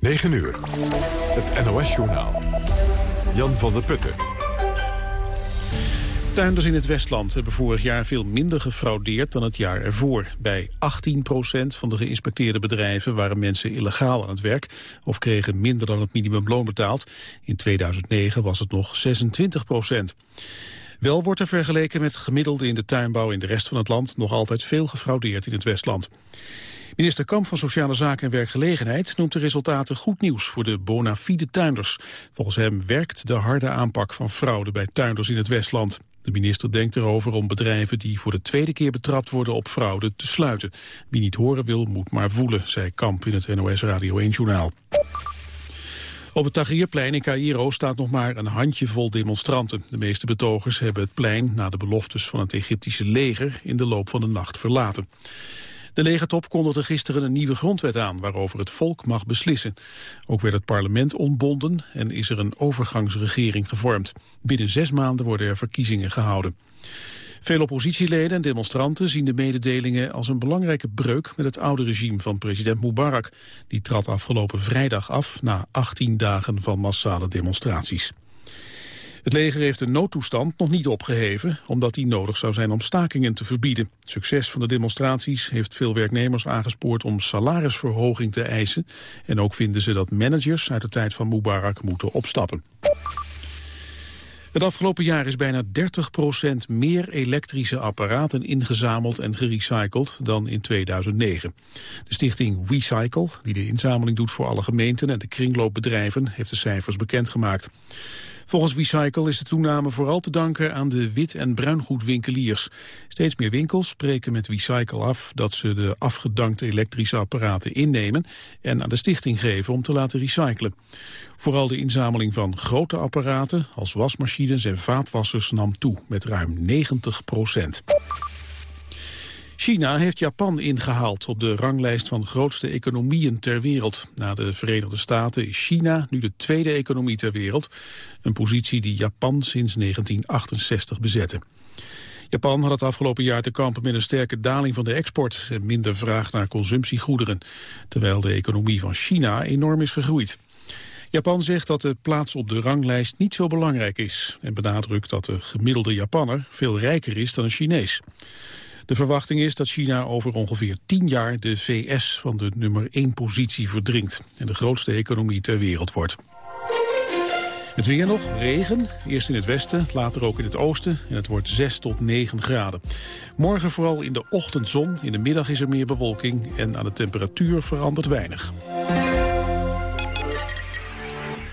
9 uur. Het NOS-journaal. Jan van der Putten. Tuinders in het Westland hebben vorig jaar veel minder gefraudeerd dan het jaar ervoor. Bij 18% van de geïnspecteerde bedrijven waren mensen illegaal aan het werk of kregen minder dan het minimumloon betaald. In 2009 was het nog 26 Wel wordt er vergeleken met gemiddelde in de tuinbouw in de rest van het land nog altijd veel gefraudeerd in het Westland. Minister Kamp van Sociale Zaken en Werkgelegenheid noemt de resultaten goed nieuws voor de bona fide tuinders. Volgens hem werkt de harde aanpak van fraude bij tuinders in het Westland. De minister denkt erover om bedrijven die voor de tweede keer betrapt worden op fraude te sluiten. Wie niet horen wil, moet maar voelen, zei Kamp in het NOS Radio 1-journaal. Op het Tahrirplein in Cairo staat nog maar een handjevol demonstranten. De meeste betogers hebben het plein na de beloftes van het Egyptische leger in de loop van de nacht verlaten. De legertop kondigde gisteren een nieuwe grondwet aan waarover het volk mag beslissen. Ook werd het parlement ontbonden en is er een overgangsregering gevormd. Binnen zes maanden worden er verkiezingen gehouden. Veel oppositieleden en demonstranten zien de mededelingen als een belangrijke breuk met het oude regime van president Mubarak. Die trad afgelopen vrijdag af na 18 dagen van massale demonstraties. Het leger heeft de noodtoestand nog niet opgeheven, omdat die nodig zou zijn om stakingen te verbieden. succes van de demonstraties heeft veel werknemers aangespoord om salarisverhoging te eisen. En ook vinden ze dat managers uit de tijd van Mubarak moeten opstappen. Het afgelopen jaar is bijna 30% meer elektrische apparaten ingezameld en gerecycled dan in 2009. De stichting Recycle, die de inzameling doet voor alle gemeenten en de kringloopbedrijven, heeft de cijfers bekendgemaakt. Volgens Recycle is de toename vooral te danken aan de wit- en bruingoedwinkeliers. Steeds meer winkels spreken met Recycle af dat ze de afgedankte elektrische apparaten innemen en aan de stichting geven om te laten recyclen. Vooral de inzameling van grote apparaten als wasmachines en vaatwassers nam toe met ruim 90 procent. China heeft Japan ingehaald op de ranglijst van grootste economieën ter wereld. Na de Verenigde Staten is China nu de tweede economie ter wereld. Een positie die Japan sinds 1968 bezette. Japan had het afgelopen jaar te kampen met een sterke daling van de export en minder vraag naar consumptiegoederen, terwijl de economie van China enorm is gegroeid. Japan zegt dat de plaats op de ranglijst niet zo belangrijk is en benadrukt dat de gemiddelde Japanner veel rijker is dan een Chinees. De verwachting is dat China over ongeveer tien jaar de VS van de nummer 1 positie verdringt en de grootste economie ter wereld wordt. Het weer nog, regen, eerst in het westen, later ook in het oosten en het wordt 6 tot 9 graden. Morgen vooral in de ochtend zon, in de middag is er meer bewolking en aan de temperatuur verandert weinig.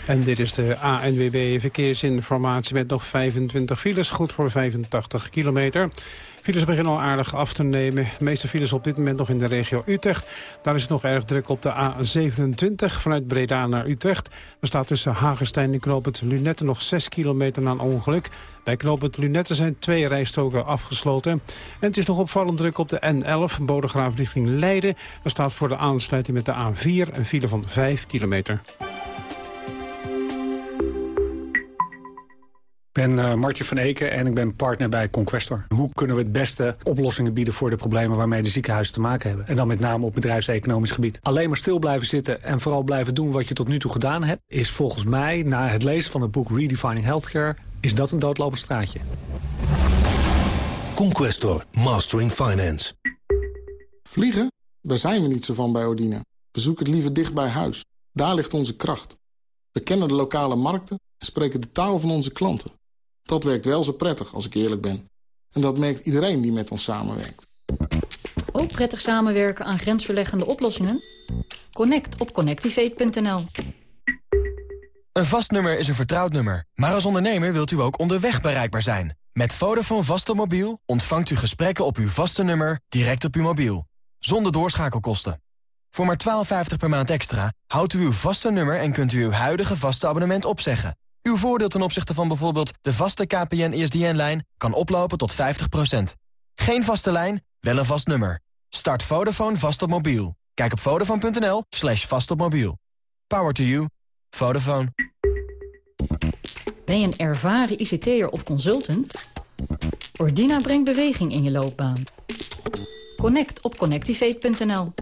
En dit is de ANWB Verkeersinformatie met nog 25 files, goed voor 85 kilometer. Files beginnen al aardig af te nemen. De meeste files op dit moment nog in de regio Utrecht. Daar is het nog erg druk op de A27 vanuit Breda naar Utrecht. Er staat tussen Hagenstein en Knoopend Lunette nog 6 kilometer na een ongeluk. Bij Knoopend Lunette zijn twee rijstroken afgesloten. En het is nog opvallend druk op de N11, Bodegraaf richting Leiden. Er staat voor de aansluiting met de A4 een file van 5 kilometer. Ben uh, Martje van Eken en ik ben partner bij Conquestor. Hoe kunnen we het beste oplossingen bieden voor de problemen waarmee de ziekenhuizen te maken hebben? En dan met name op bedrijfseconomisch gebied. Alleen maar stil blijven zitten en vooral blijven doen wat je tot nu toe gedaan hebt... is volgens mij, na het lezen van het boek Redefining Healthcare... is dat een doodlopend straatje. Conquestor, Mastering Finance. Vliegen? Daar zijn we niet zo van bij Odina. We zoeken het liever dicht bij huis. Daar ligt onze kracht. We kennen de lokale markten en spreken de taal van onze klanten. Dat werkt wel zo prettig, als ik eerlijk ben. En dat merkt iedereen die met ons samenwerkt. Ook prettig samenwerken aan grensverleggende oplossingen? Connect op connectivate.nl Een vast nummer is een vertrouwd nummer. Maar als ondernemer wilt u ook onderweg bereikbaar zijn. Met Vodafone Vaste Mobiel ontvangt u gesprekken op uw vaste nummer direct op uw mobiel. Zonder doorschakelkosten. Voor maar 12,50 per maand extra houdt u uw vaste nummer en kunt u uw huidige vaste abonnement opzeggen. Uw voordeel ten opzichte van bijvoorbeeld de vaste KPN-ESDN-lijn kan oplopen tot 50%. Geen vaste lijn, wel een vast nummer. Start Vodafone vast op mobiel. Kijk op vodafone.nl slash vast op mobiel. Power to you. Vodafone. Ben je een ervaren ICT'er of consultant? Ordina brengt beweging in je loopbaan. Connect op connectivate.nl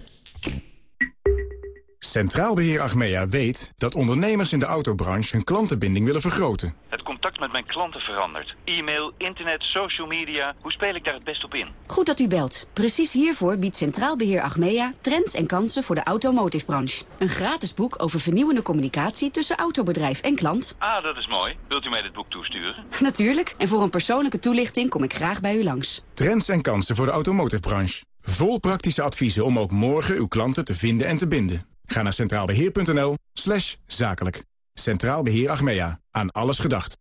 Centraal Beheer Achmea weet dat ondernemers in de autobranche hun klantenbinding willen vergroten. Het contact met mijn klanten verandert. E-mail, internet, social media. Hoe speel ik daar het best op in? Goed dat u belt. Precies hiervoor biedt Centraal Beheer Achmea trends en kansen voor de automotive-branche. Een gratis boek over vernieuwende communicatie tussen autobedrijf en klant. Ah, dat is mooi. Wilt u mij dit boek toesturen? Natuurlijk. En voor een persoonlijke toelichting kom ik graag bij u langs. Trends en kansen voor de automotive-branche. Vol praktische adviezen om ook morgen uw klanten te vinden en te binden. Ga naar centraalbeheer.nl slash zakelijk. Centraal Beheer Achmea. Aan alles gedacht.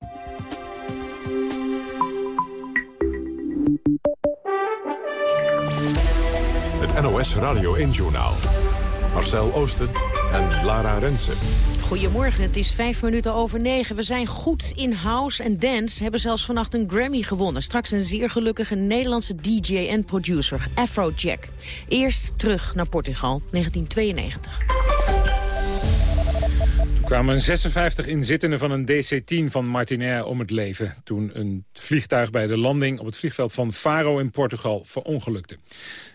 Het NOS Radio 1-journaal. Marcel Oosten en Lara Rensen. Goedemorgen, het is vijf minuten over negen. We zijn goed in house en dance. Hebben zelfs vannacht een Grammy gewonnen. Straks een zeer gelukkige Nederlandse DJ en producer, Afrojack. Eerst terug naar Portugal, 1992. Kwamen 56 inzittenden van een DC-10 van Martinair om het leven... toen een vliegtuig bij de landing op het vliegveld van Faro in Portugal verongelukte.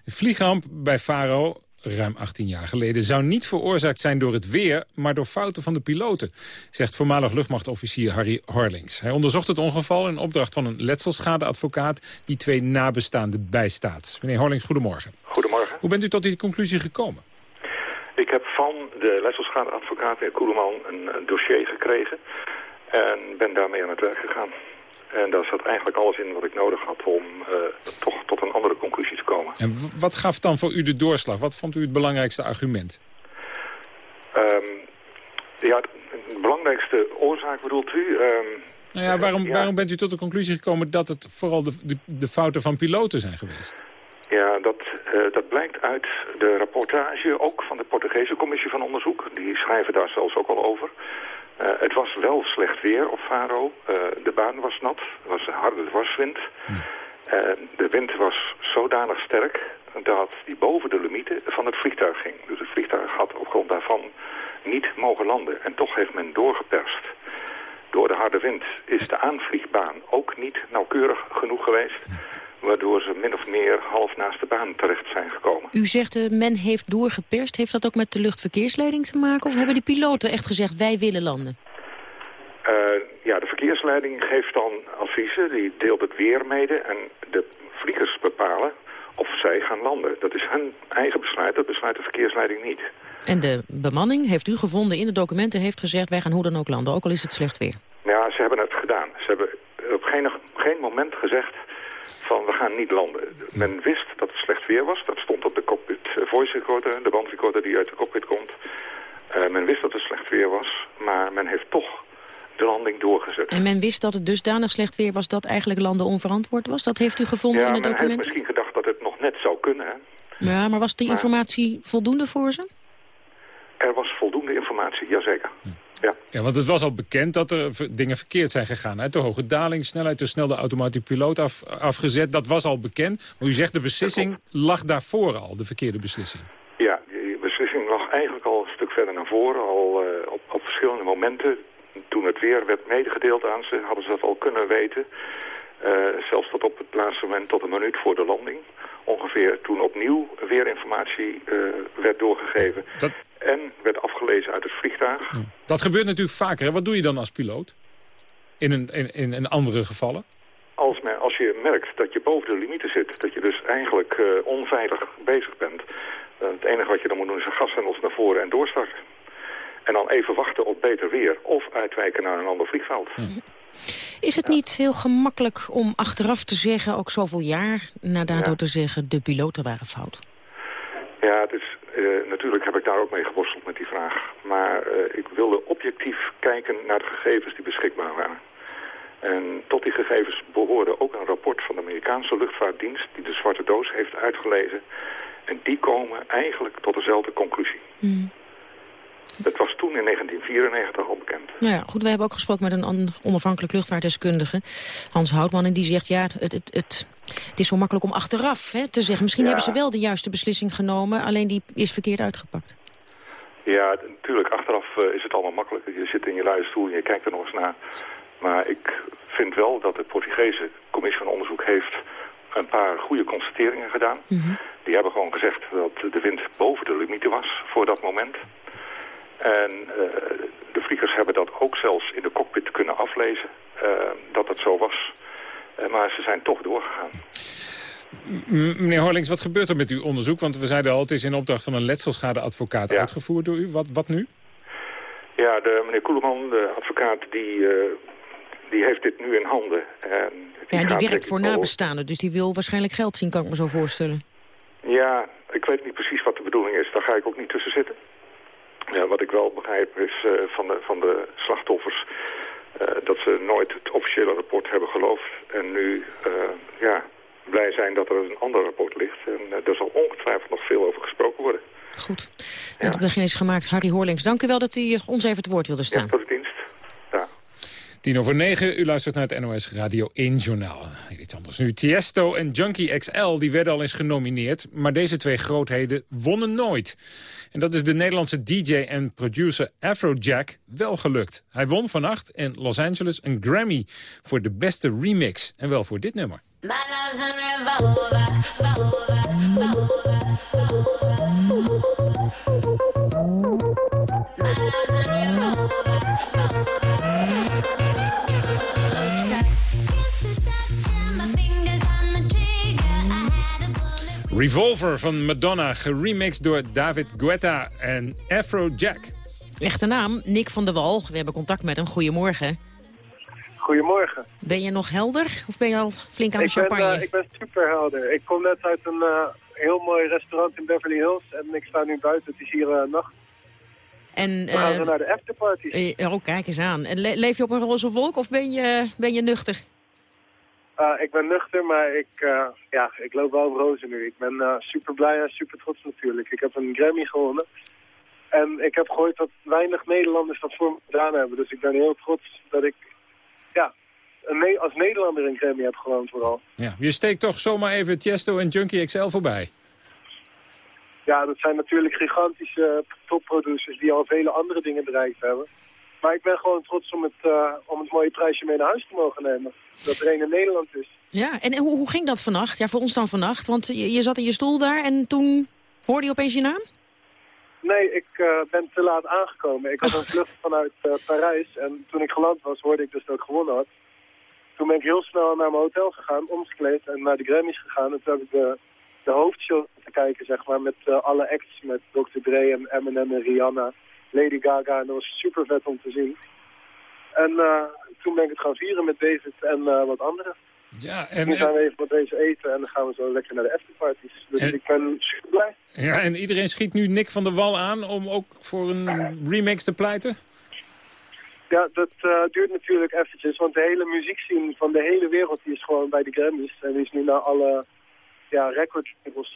De vliegramp bij Faro ruim 18 jaar geleden... zou niet veroorzaakt zijn door het weer, maar door fouten van de piloten... zegt voormalig luchtmachtofficier Harry Horlings. Hij onderzocht het ongeval in opdracht van een letselschadeadvocaat... die twee nabestaanden bijstaat. Meneer Horlings, goedemorgen. Goedemorgen. Hoe bent u tot die conclusie gekomen? Ik heb van de letselschadeadvocaat in Koeleman een, een dossier gekregen... en ben daarmee aan het werk gegaan. En daar zat eigenlijk alles in wat ik nodig had om uh, toch tot een andere conclusie te komen. En wat gaf dan voor u de doorslag? Wat vond u het belangrijkste argument? Um, ja, de belangrijkste oorzaak bedoelt u? Um, nou ja, waarom, ja. waarom bent u tot de conclusie gekomen dat het vooral de, de, de fouten van piloten zijn geweest? Ja, dat, uh, dat blijkt uit de rapportage, ook van de Portugese commissie van onderzoek. Die schrijven daar zelfs ook al over. Uh, het was wel slecht weer op Faro. Uh, de baan was nat. Er was een harde dwarswind. Uh, de wind was zodanig sterk dat die boven de limieten van het vliegtuig ging. Dus het vliegtuig had op grond daarvan niet mogen landen. En toch heeft men doorgeperst. Door de harde wind is de aanvliegbaan ook niet nauwkeurig genoeg geweest waardoor ze min of meer half naast de baan terecht zijn gekomen. U zegt uh, men heeft doorgeperst. Heeft dat ook met de luchtverkeersleiding te maken? Of hebben de piloten echt gezegd wij willen landen? Uh, ja, de verkeersleiding geeft dan adviezen. Die deelt het weer mede. En de vliegers bepalen of zij gaan landen. Dat is hun eigen besluit. Dat besluit de verkeersleiding niet. En de bemanning, heeft u gevonden in de documenten, heeft gezegd wij gaan hoe dan ook landen. Ook al is het slecht weer. Ja, ze hebben het gedaan. Ze hebben op geen, geen moment gezegd van we gaan niet landen. Men wist dat het slecht weer was. Dat stond op de cockpit voice recorder, de bandrecorder die uit de cockpit komt. Uh, men wist dat het slecht weer was, maar men heeft toch de landing doorgezet. En men wist dat het dusdanig slecht weer was dat eigenlijk landen onverantwoord was? Dat heeft u gevonden ja, in de documenten? Ja, men heeft misschien gedacht dat het nog net zou kunnen. Hè? Ja, maar was die informatie voldoende voor ze? Er was voldoende informatie, jazeker. Hm. Ja. ja, want het was al bekend dat er dingen verkeerd zijn gegaan. Uit de hoge dalingssnelheid, te snel de automatische piloot af, afgezet. Dat was al bekend. Maar u zegt de beslissing lag daarvoor al, de verkeerde beslissing. Ja, die beslissing lag eigenlijk al een stuk verder naar voren. Al uh, op, op verschillende momenten. Toen het weer werd medegedeeld aan ze, hadden ze dat al kunnen weten. Uh, zelfs tot op het laatste moment, tot een minuut voor de landing. Ongeveer toen opnieuw weerinformatie uh, werd doorgegeven. Dat... En werd afgelezen uit het vliegtuig. Ja. Dat gebeurt natuurlijk vaker. Hè? Wat doe je dan als piloot? In, een, in, in, in andere gevallen? Als, men, als je merkt dat je boven de limieten zit, dat je dus eigenlijk uh, onveilig bezig bent. Uh, het enige wat je dan moet doen is een gashendels naar voren en doorstarten. En dan even wachten op beter weer of uitwijken naar een ander vliegveld. Ja. Is het niet heel gemakkelijk om achteraf te zeggen, ook zoveel jaar na ja. te zeggen, de piloten waren fout? Ja, het is, uh, natuurlijk daar ook mee geworsteld met die vraag. Maar uh, ik wilde objectief kijken naar de gegevens die beschikbaar waren. En tot die gegevens behoorde ook een rapport van de Amerikaanse luchtvaartdienst... die de zwarte doos heeft uitgelezen. En die komen eigenlijk tot dezelfde conclusie. Mm. Het was toen in 1994 al bekend. Nou ja, goed, we hebben ook gesproken met een onafhankelijk luchtvaartdeskundige, Hans Houtman. En die zegt, ja, het, het, het, het is zo makkelijk om achteraf hè, te zeggen. Misschien ja. hebben ze wel de juiste beslissing genomen, alleen die is verkeerd uitgepakt. Ja, natuurlijk, achteraf uh, is het allemaal makkelijker. Je zit in je luie stoel en je kijkt er nog eens naar. Maar ik vind wel dat de Portugese commissie van onderzoek heeft een paar goede constateringen gedaan. Mm -hmm. Die hebben gewoon gezegd dat de wind boven de limieten was voor dat moment. En de vliegers hebben dat ook zelfs in de cockpit kunnen aflezen, dat het zo was. Maar ze zijn toch doorgegaan. Meneer Horlings, wat gebeurt er met uw onderzoek? Want we zeiden al, het is in opdracht van een letselschadeadvocaat uitgevoerd door u. Wat, wat nu? Ja, de, meneer Koeleman, de advocaat, die, uh, die heeft dit nu in handen. En die ja, die werkt voor nabestaanden, dus die wil waarschijnlijk geld zien, kan ik me zo voorstellen. Ja, ik weet niet precies wat de bedoeling is. Daar ga ik ook niet tussen zitten. Ja, wat ik wel begrijp is uh, van, de, van de slachtoffers... Uh, dat ze nooit het officiële rapport hebben geloofd. En nu ja, blij zijn dat er een ander rapport ligt. En uh, er zal ongetwijfeld nog veel over gesproken worden. Goed. Het begin is gemaakt. Harry Hoorlings, dank u wel dat u ons even het woord wilde staan. Ja. Tien over negen, u luistert naar het NOS Radio 1 Journaal. Iets anders nu. Tiesto en Junkie XL die werden al eens genomineerd... maar deze twee grootheden wonnen nooit. En dat is de Nederlandse DJ en producer Afrojack wel gelukt. Hij won vannacht in Los Angeles een Grammy voor de beste remix. En wel voor dit nummer. Revolver van Madonna, geremixed door David Guetta en Afrojack. Echte naam, Nick van der Wal. We hebben contact met hem. Goedemorgen. Goedemorgen. Ben je nog helder of ben je al flink aan de champagne? Ben, uh, ik ben super helder. Ik kom net uit een uh, heel mooi restaurant in Beverly Hills en ik sta nu buiten. Het is hier uh, nacht. En, We gaan naar de afterparty. oh, kijk eens aan. En le leef je op een roze wolk of ben je, ben je nuchter? Ik ben nuchter, maar ik, ja, ik loop wel op rozen nu. Ik ben super blij en super trots natuurlijk. Ik heb een Grammy gewonnen. En ik heb gehoord dat weinig Nederlanders dat voor me gedaan hebben. Dus ik ben heel trots dat ik ja, een, als Nederlander een Grammy heb gewoond vooral. Ja, je steekt toch zomaar even Tiesto en Junkie XL voorbij? Ja, dat zijn natuurlijk gigantische topproducers die al vele andere dingen bereikt hebben. Maar ik ben gewoon trots om het, uh, om het mooie prijsje mee naar huis te mogen nemen. Dat er een in Nederland is. Ja, en hoe, hoe ging dat vannacht? Ja, voor ons dan vannacht. Want je, je zat in je stoel daar en toen hoorde je opeens je naam? Nee, ik uh, ben te laat aangekomen. Ik had een vlucht vanuit uh, Parijs en toen ik geland was hoorde ik dus dat ik gewonnen had. Toen ben ik heel snel naar mijn hotel gegaan, omgekleed en naar de Grammys gegaan. En toen heb ik de, de hoofdshow te kijken, zeg maar, met alle acts. Met Dr. Dre en Eminem en Rihanna, Lady Gaga. En dat was super vet om te zien. En toen ben ik het gaan vieren met David en wat anderen. Ja, en, nu gaan we even wat deze eten en dan gaan we zo lekker naar de afterparties. Dus ik ben super blij. Ja, en iedereen schiet nu Nick van der Wal aan om ook voor een remix te pleiten? Ja, dat uh, duurt natuurlijk eventjes, want de hele muziekscene van de hele wereld die is gewoon bij de Grammys. En die is nu naar alle ja, record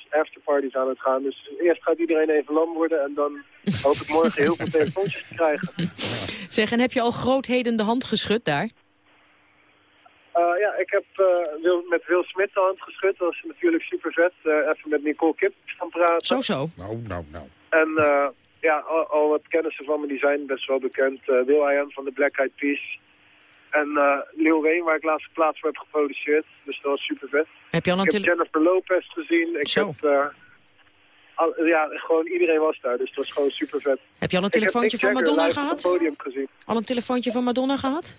afterparties aan het gaan. Dus eerst gaat iedereen even lam worden en dan hoop ik morgen heel veel telefoontjes te krijgen. Zeg, en heb je al grootheden de hand geschud daar? Uh, ja, ik heb uh, Wil, met Will Smith de hand geschud. Dat was natuurlijk super vet. Uh, even met Nicole Kip gaan praten. Zo, zo. Nou, nou, nou. En ja, al, al, wat kennissen van me die zijn best wel bekend. Will I Am van de Black Eyed Peas. En Lil Wayne, waar ik laatst plaats voor heb geproduceerd. Dus dat was super vet. Heb je al een ik heb Jennifer Lopez gezien. Ik zo. heb... Al, ja, gewoon iedereen was daar, dus het was gewoon super vet. Heb je al een telefoontje van Madonna gehad? Podium gezien. Al een telefoontje van Madonna gehad?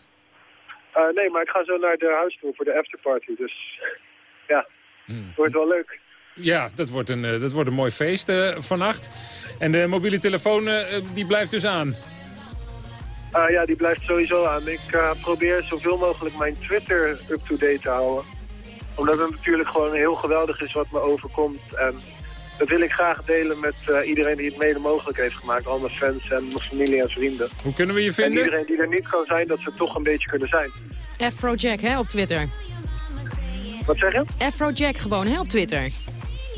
Uh, nee, maar ik ga zo naar de huis toe voor de afterparty. Dus ja, hmm. het wordt wel leuk. Ja, dat wordt een, uh, dat wordt een mooi feest uh, vannacht. En de mobiele telefoon die blijft dus aan? Ja, die blijft sowieso aan. Ik probeer zoveel mogelijk mijn Twitter up-to-date te houden. Omdat het natuurlijk gewoon heel geweldig is wat me overkomt. En dat wil ik graag delen met uh, iedereen die het mede mogelijk heeft gemaakt. Al mijn fans en mijn familie en vrienden. Hoe kunnen we je vinden? En iedereen die er niet kan zijn, dat ze toch een beetje kunnen zijn. Afrojack, hè, op Twitter. Wat zeg je? Afrojack gewoon, hè, op Twitter.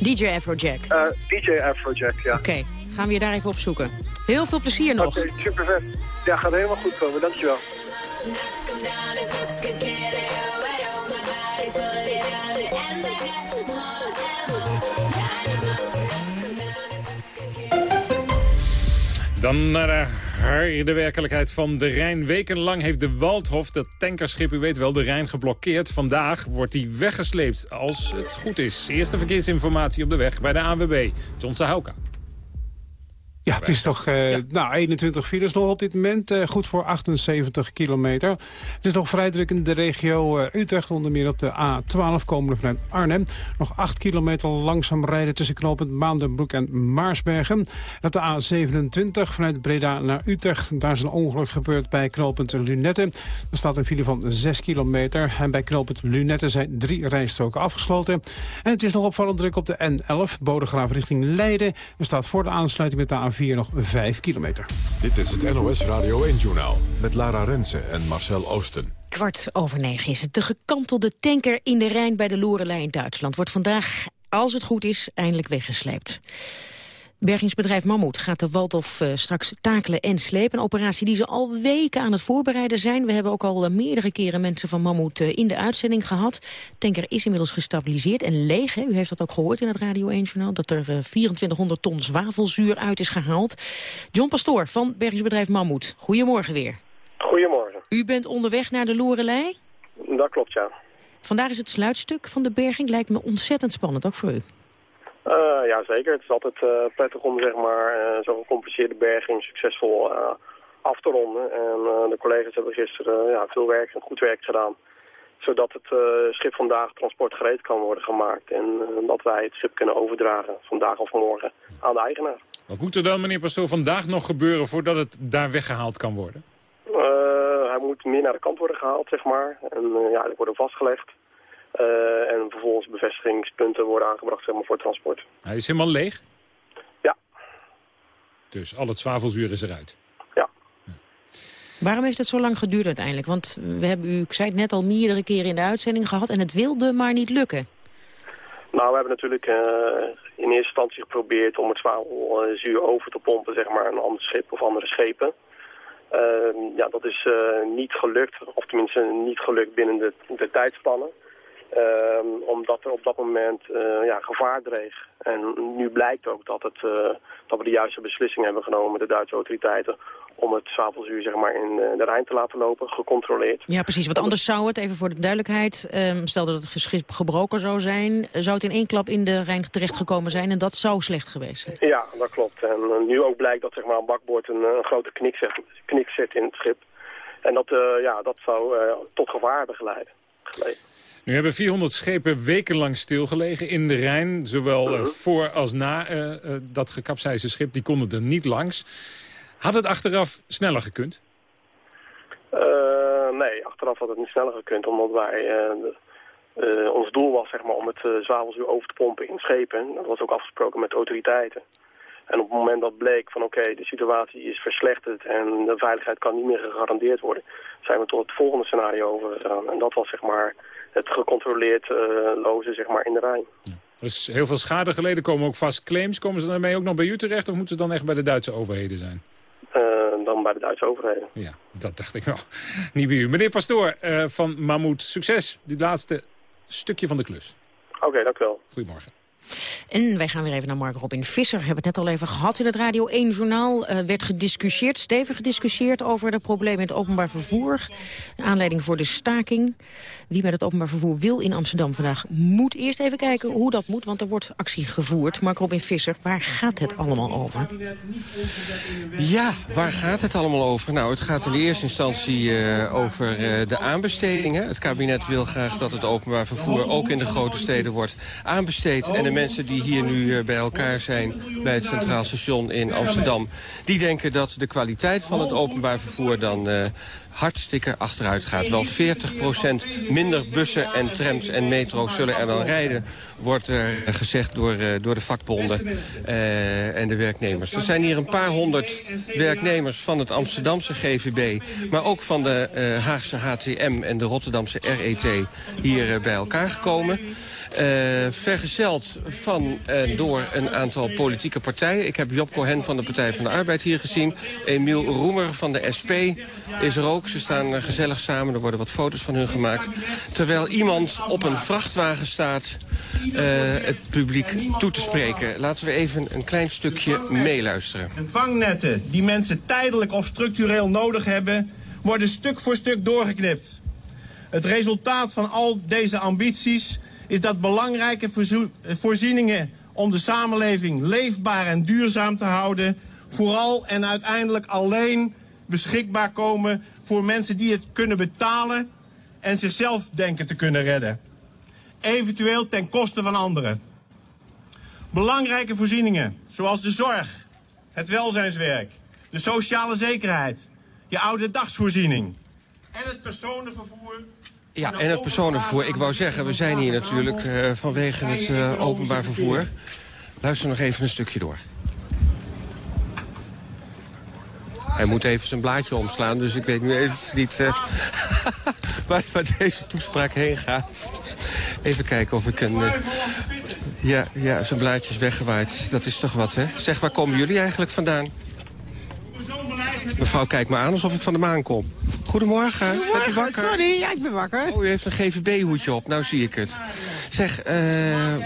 DJ Afrojack. Uh, DJ Afrojack, ja. Oké, gaan we je daar even op zoeken. Heel veel plezier nog. Oké, super vet. Ja, gaat helemaal goed komen, dankjewel. Dan naar de werkelijkheid van de Rijn. Wekenlang heeft de Waldhof, dat tankerschip, u weet wel, de Rijn geblokkeerd. Vandaag wordt hij weggesleept, als het goed is. Eerste verkeersinformatie op de weg bij de ANWB. John Sahauka. Ja, het is toch uh, nou, 21 files nog op dit moment. Uh, goed voor 78 kilometer. Het is nog vrij druk in de regio uh, Utrecht. Onder meer op de A12 komende vanuit Arnhem. Nog 8 kilometer langzaam rijden tussen knooppunt Maandenbroek en Maarsbergen. En op de A27 vanuit Breda naar Utrecht. Daar is een ongeluk gebeurd bij knooppunt Lunette. Er staat een file van 6 kilometer. En bij knooppunt Lunette zijn drie rijstroken afgesloten. En het is nog opvallend druk op de N11. Bodegraaf richting Leiden. Er staat voor de aansluiting met de A A4 nog 5 kilometer. Dit is het NOS Radio 1-journaal met Lara Rensen en Marcel Oosten. Kwart over negen is het. De gekantelde tanker in de Rijn bij de Lorelei in Duitsland... wordt vandaag, als het goed is, eindelijk weggesleept. Bergingsbedrijf Mammoet gaat de Waldhof uh, straks takelen en slepen. Een operatie die ze al weken aan het voorbereiden zijn. We hebben ook al uh, meerdere keren mensen van Mammoet uh, in de uitzending gehad. Tanker is inmiddels gestabiliseerd en leeg. Hè? U heeft dat ook gehoord in het Radio 1-journaal. Dat er 2400 ton zwavelzuur uit is gehaald. John Pastoor van Bergingsbedrijf Mammoet. Goedemorgen weer. Goedemorgen. U bent onderweg naar de Lorelei? Dat klopt, ja. Vandaag is het sluitstuk van de berging. Lijkt me ontzettend spannend, ook voor u. Uh, ja, zeker. Het is altijd uh, prettig om zeg maar, uh, zo'n gecompliceerde berging succesvol af te ronden. En de collega's hebben gisteren ja, veel werk en goed werk gedaan. Zodat het schip vandaag transport gereed kan worden gemaakt. En dat wij het schip kunnen overdragen vandaag of morgen aan de eigenaar. Wat moet er dan, meneer Pastoor, vandaag nog gebeuren voordat het daar weggehaald kan worden? hij moet meer naar de kant worden gehaald, zeg maar. En ja, er worden vastgelegd. Uh, en vervolgens bevestigingspunten worden aangebracht zeg maar, voor transport. Hij is helemaal leeg? Ja. Dus al het zwavelzuur is eruit? Ja. ja. Waarom heeft het zo lang geduurd uiteindelijk? Want we hebben u, ik zei het net al, meerdere keren in de uitzending gehad... en het wilde maar niet lukken. Nou, we hebben natuurlijk uh, in eerste instantie geprobeerd om het zwavelzuur over te pompen... zeg maar, een ander schip of andere schepen. Uh, ja, dat is niet gelukt, of tenminste niet gelukt binnen de, de tijdspannen. Um, omdat er op dat moment uh, ja, gevaar dreig. En nu blijkt ook dat, het, uh, dat we de juiste beslissing hebben genomen, de Duitse autoriteiten, om het zwavelzuur zeg maar, in uh, de Rijn te laten lopen, gecontroleerd. Ja, precies. Want anders zou het, even voor de duidelijkheid, um, stel dat het geschip gebroken zou zijn, zou het in één klap in de Rijn terechtgekomen zijn en dat zou slecht geweest zijn. Ja, dat klopt. En nu ook blijkt dat zeg maar, een bakboord een, een grote knik zet, knik zet in het schip. En dat, ja, dat zou tot gevaar hebben geleid. Nu hebben 400 schepen wekenlang stilgelegen in de Rijn. Zowel uh, voor als na uh, uh, dat gekapseisde schip. Die konden er niet langs. Had het achteraf sneller gekund? nee, achteraf had het niet sneller gekund. Omdat wij... ons doel was zeg maar, om het zwavelzuur over te pompen in schepen. Dat was ook afgesproken met autoriteiten. En op het moment dat bleek van oké, okay, de situatie is verslechterd en de veiligheid kan niet meer gegarandeerd worden, zijn we tot het volgende scenario overgegaan. En dat was zeg maar het gecontroleerd uh, lozen zeg maar, in de Rijn. Ja. Er is heel veel schade geleden, komen ook vast claims. Komen ze daarmee ook nog bij u terecht of moeten ze dan echt bij de Duitse overheden zijn? Uh, dan bij de Duitse overheden. Ja, dat dacht ik wel. Niet bij u. Meneer Pastoor uh, van Mammoet, succes. Dit laatste stukje van de klus. Oké, okay, dank u wel. Goedemorgen. En wij gaan weer even naar Mark Robin Visser. We hebben het net al even gehad in het Radio 1-journaal. Uh, werd gediscussieerd, stevig gediscussieerd over de problemen in het openbaar vervoer. Aanleiding voor de staking. Wie met het openbaar vervoer wil in Amsterdam vandaag... moet eerst even kijken hoe dat moet, want er wordt actie gevoerd. Mark Robin Visser, waar gaat het allemaal over? Ja, waar gaat het allemaal over? Nou, het gaat in de eerste instantie uh, over uh, de aanbestedingen. Het kabinet wil graag dat het openbaar vervoer ook in de grote steden wordt aanbesteed... En mensen die hier nu uh, bij elkaar zijn bij het Centraal Station in Amsterdam... die denken dat de kwaliteit van het openbaar vervoer dan uh, hartstikke achteruit gaat. Wel 40% minder bussen en trams en metro's zullen er dan rijden... wordt er gezegd door, uh, door de vakbonden en de werknemers. Er zijn hier een paar honderd werknemers van het Amsterdamse GVB... maar ook van de Haagse HTM en de Rotterdamse RET hier bij elkaar gekomen... Uh, vergezeld van door een aantal politieke partijen. Ik heb Job Cohen van de Partij van de Arbeid hier gezien. Emiel Roemer van de SP is er ook. Ze staan gezellig samen, er worden wat foto's van hun gemaakt. Terwijl iemand op een vrachtwagen staat uh, het publiek toe te spreken. Laten we even een klein stukje meeluisteren. Vangnetten die mensen tijdelijk of structureel nodig hebben... worden stuk voor stuk doorgeknipt. Het resultaat van al deze ambities is dat belangrijke voorzieningen om de samenleving leefbaar en duurzaam te houden vooral en uiteindelijk alleen beschikbaar komen voor mensen die het kunnen betalen en zichzelf denken te kunnen redden. Eventueel ten koste van anderen. Belangrijke voorzieningen, zoals de zorg, het welzijnswerk, de sociale zekerheid, je oude dagsvoorziening en het personenvervoer Ja, en het personenvervoer. Ik wou zeggen, we zijn hier natuurlijk uh, vanwege het uh, openbaar vervoer. Luister nog even een stukje door. Hij moet even zijn blaadje omslaan, dus ik weet nu even niet uh, waar, waar, deze toespraak heen gaat. Even kijken of ik een... Uh, ja, ja, zijn blaadje is weggewaaid. Dat is toch wat, hè? Zeg, waar komen jullie eigenlijk vandaan? Mevrouw, kijk me aan alsof ik van de maan kom. Goedemorgen, Goedemorgen. bent u wakker? Sorry, ja, ik ben wakker. Oh, u heeft een GVB-hoedje op, nou zie ik het. Zeg, uh,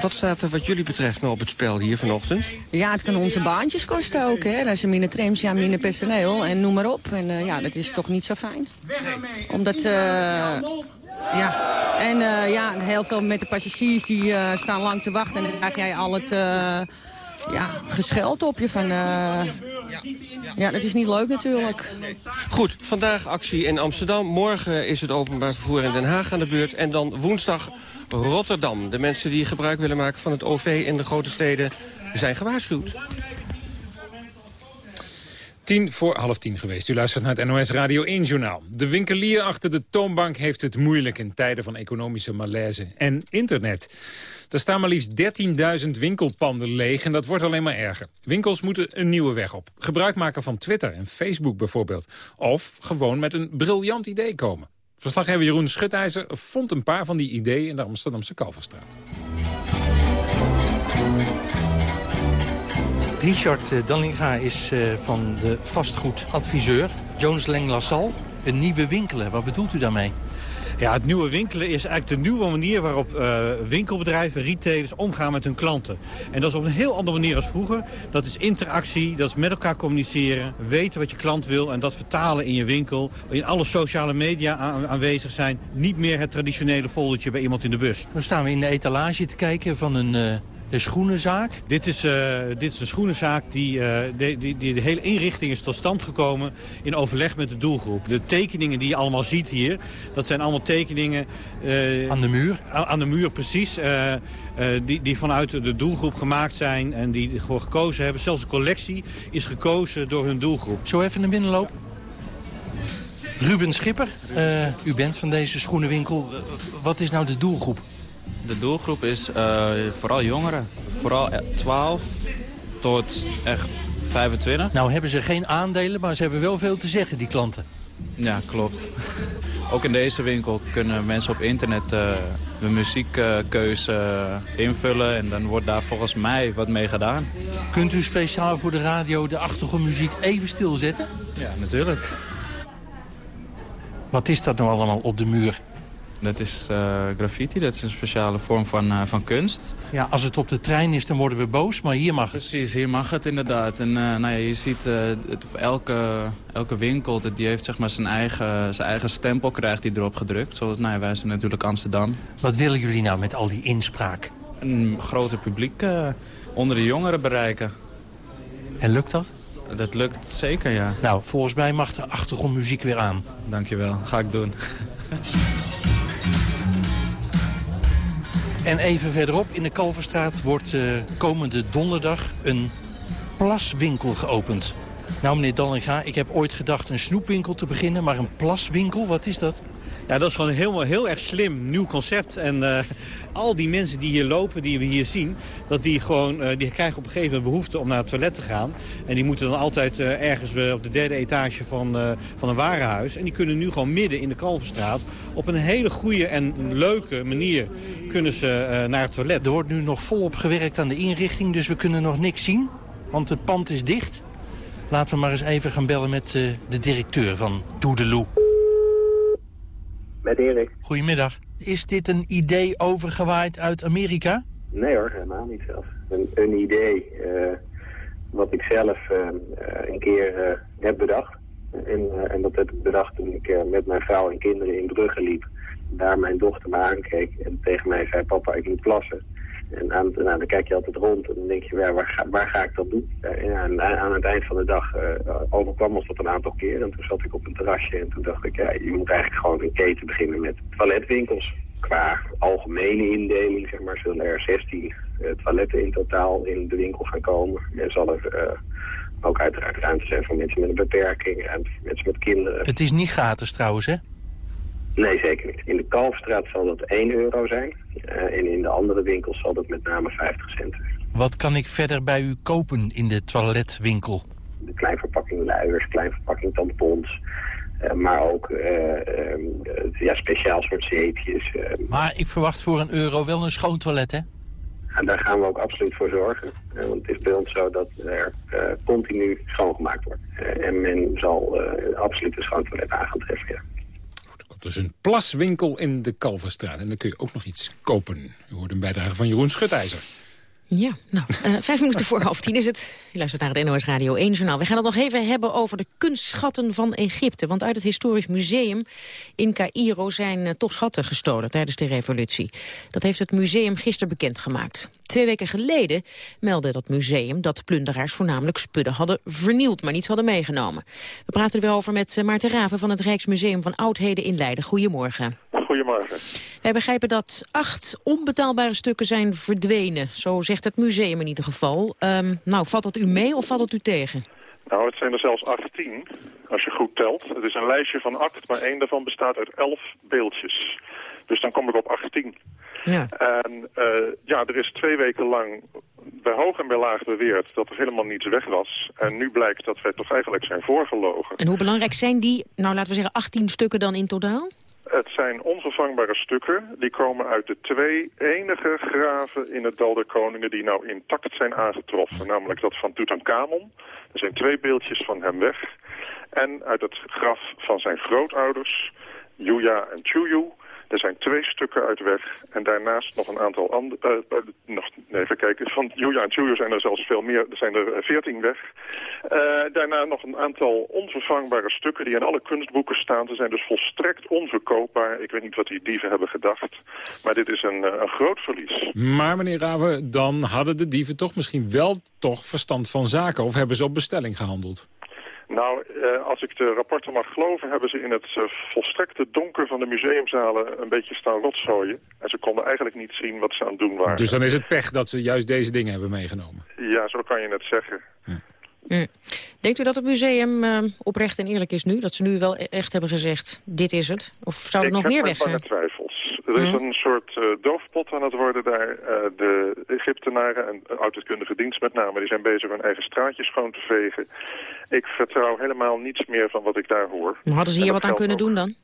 wat staat er wat jullie betreft nou op het spel hier vanochtend? Ja, het kan onze baantjes kosten ook, hè. Als je minder trams, ja, minder personeel en noem maar op. En uh, ja, dat is toch niet zo fijn. Omdat, uh, ja, en ja, heel veel met de passagiers die staan lang te wachten. En dan krijg jij al het ja, gescheld op je van... Uh, ja, dat is niet leuk natuurlijk. Goed, vandaag actie in Amsterdam. Morgen is het openbaar vervoer in Den Haag aan de beurt. En dan woensdag Rotterdam. De mensen die gebruik willen maken van het OV in de grote steden zijn gewaarschuwd. Tien voor half tien geweest. U luistert naar het NOS Radio 1 Journaal. De winkelier achter de toonbank heeft het moeilijk in tijden van economische malaise en internet. Er staan maar liefst 13.000 winkelpanden leeg en dat wordt alleen maar erger. Winkels moeten een nieuwe weg op. Gebruik maken van Twitter en Facebook bijvoorbeeld. Of gewoon met een briljant idee komen. Verslaggever Jeroen Schutijzer vond een paar van die ideeën in de Amsterdamse Kalverstraat. Richard Dallinga is van de vastgoedadviseur Jones Lang LaSalle. Een nieuwe winkelen, wat bedoelt u daarmee? Ja, het nieuwe winkelen is eigenlijk de nieuwe manier waarop uh, winkelbedrijven, retailers omgaan met hun klanten. En dat is op een heel andere manier als vroeger. Dat is interactie, dat is met elkaar communiceren, weten wat je klant wil en dat vertalen in je winkel. In alle sociale media aanwezig zijn. Niet meer het traditionele foldertje bij iemand in de bus. Dan staan we in de etalage te kijken van een... Uh de schoenenzaak? Dit is, uh, dit is een schoenenzaak die, uh, die, die, die, de hele inrichting is tot stand gekomen in overleg met de doelgroep. De tekeningen die je allemaal ziet hier, dat zijn allemaal tekeningen... Uh, aan de muur? Aan de muur, precies. die, die vanuit de doelgroep gemaakt zijn en die ervoor gekozen hebben. Zelfs de collectie is gekozen door hun doelgroep. Zo even naar binnen lopen? Ruben Schipper, u bent van deze schoenenwinkel. wat is nou de doelgroep? De doelgroep is uh, vooral jongeren. Vooral 12 tot echt 25. Nou hebben ze geen aandelen, maar ze hebben wel veel te zeggen, die klanten. Ja, klopt. Ook in deze winkel kunnen mensen op internet uh, hun muziekkeuze uh, invullen. En dan wordt daar volgens mij wat mee gedaan. Kunt u speciaal voor de radio de achtergrondmuziek even stilzetten? Ja, natuurlijk. Wat is dat nou allemaal op de muur? Dat is uh, graffiti, dat is een speciale vorm van, uh, van kunst. Ja, als het op de trein is, dan worden we boos, maar hier mag het. Precies, hier mag het inderdaad. En uh, nou ja, je ziet, het, elke, elke winkel die heeft zeg maar zijn eigen, zijn eigen stempel krijgt die erop gedrukt. Zoals nou ja, wij zijn natuurlijk Amsterdam. Wat willen jullie nou met al die inspraak? Een groter publiek onder de jongeren bereiken. En lukt dat? Dat lukt zeker, ja. Nou, volgens mij mag de achtergrondmuziek weer aan. Dankjewel, ga ik doen. En even verderop in de Kalverstraat wordt uh, komende donderdag een plaswinkel geopend. Nou, meneer Dallinga, ik heb ooit gedacht een snoepwinkel te beginnen, maar een plaswinkel, wat is dat? Ja, dat is gewoon een heel, erg slim nieuw concept. En uh, al die mensen die hier lopen, die we hier zien... dat die gewoon, uh, die krijgen op een gegeven moment behoefte om naar het toilet te gaan. En die moeten dan altijd uh, ergens op de derde etage van, van een warenhuis. En die kunnen nu gewoon midden in de Kalverstraat... op een hele goede en leuke manier kunnen ze naar het toilet. Er wordt nu nog volop gewerkt aan de inrichting, dus we kunnen nog niks zien. Want het pand is dicht. Laten we maar eens even gaan bellen met de directeur van Doedeloe. Met Erik. Goedemiddag. Is dit een idee overgewaaid uit Amerika? Nee hoor, helemaal niet zelfs. Een, een idee uh, wat ik zelf uh, een keer uh, heb bedacht. En, en, dat heb ik bedacht toen ik met mijn vrouw en kinderen in Brugge liep. Daar mijn dochter me aankeek en tegen mij zei, papa, ik moet plassen. En aan, nou, dan kijk je altijd rond en dan denk je, waar, ga, waar ga ik dat doen? en aan het eind van de dag overkwam ons dat een aantal keer. En toen zat ik op een terrasje en toen dacht ik, ja, je moet eigenlijk gewoon een keten beginnen met toiletwinkels. Qua algemene indeling, zeg maar, zullen er 16 toiletten in totaal in de winkel gaan komen. En zal er ook uiteraard ruimte zijn voor mensen met een beperking, en mensen met kinderen. Het is niet gratis trouwens, hè? Nee, zeker niet. In de Kalfstraat zal dat 1 euro zijn. Uh, en in de andere winkels zal dat met name 50 cent zijn. Wat kan ik verder bij u kopen in de toiletwinkel? De kleinverpakking luiers, kleinverpakking tampons. Uh, maar ook uh, ja, speciaal soort zeepjes. maar ik verwacht voor een euro wel een schoon toilet, hè? En daar gaan we ook absoluut voor zorgen. want het is bij ons zo dat er continu schoongemaakt wordt. en men zal absoluut een schoon toilet aan gaan treffen, ja. Dus een plaswinkel in de Kalverstraat. En dan kun je ook nog iets kopen. U hoort een bijdrage van Jeroen Schutijzer. Ja, nou, uh, vijf minuten voor half tien is het. Je luistert naar het NOS Radio 1 journaal. We gaan het nog even hebben over de kunstschatten van Egypte. Want uit het Historisch Museum in Cairo zijn uh, toch schatten gestolen tijdens de revolutie. Dat heeft het museum gisteren bekendgemaakt. Twee weken geleden meldde dat museum dat plunderaars voornamelijk spullen hadden vernield, maar niets hadden meegenomen. We praten er weer over met uh, Maarten Raven van het Rijksmuseum van Oudheden in Leiden. Goedemorgen. Goedemorgen. Wij begrijpen dat acht onbetaalbare stukken zijn verdwenen. Zo zegt het museum in ieder geval. Um, nou, valt dat u mee of valt het u tegen? Nou, het zijn er zelfs 18, als je goed telt. Het is een lijstje van acht, maar één daarvan bestaat uit elf beeldjes. Dus dan kom ik op 18. Ja. En uh, ja, er is twee weken lang bij hoog en bij laag beweerd dat er helemaal niets weg was. En nu blijkt dat wij toch eigenlijk zijn voorgelogen. En hoe belangrijk zijn die, nou laten we zeggen, 18 stukken dan in totaal? Het zijn onvervangbare stukken. Die komen uit de twee enige graven in het Dal der Koningen die nou intact zijn aangetroffen. Namelijk dat van Tutankhamon. Er zijn twee beeldjes van hem weg. En uit het graf van zijn grootouders, Yuya en Chuyu. Er zijn twee stukken uit weg en daarnaast nog een aantal andere... Uh, nog, nee, even kijken, van Julia en Chuyo zijn er zelfs veel meer. Er zijn er veertien weg. Uh, daarna nog een aantal onvervangbare stukken die in alle kunstboeken staan. Ze zijn dus volstrekt onverkoopbaar. Ik weet niet wat die dieven hebben gedacht. Maar dit is een, een groot verlies. Maar meneer Raven, dan hadden de dieven toch misschien wel toch verstand van zaken... of hebben ze op bestelling gehandeld? Nou, eh, als ik de rapporten mag geloven, hebben ze in het uh, volstrekte donker van de museumzalen een beetje staan rotzooien. En ze konden eigenlijk niet zien wat ze aan het doen waren. Dus dan is het pech dat ze juist deze dingen hebben meegenomen? Ja, zo kan je het zeggen. Ja. Denkt u dat het museum uh, oprecht en eerlijk is nu? Dat ze nu wel e-, echt hebben gezegd, dit is het? Of zou er nog meer weg zijn? Ik heb. Er is een soort uh, doofpot aan het worden daar. Uh, de Egyptenaren en oudheidkundige dienst met name... die zijn bezig hun eigen straatjes schoon te vegen. Ik vertrouw helemaal niets meer van wat ik daar hoor. Maar hadden ze hier wat aan kunnen doen dan?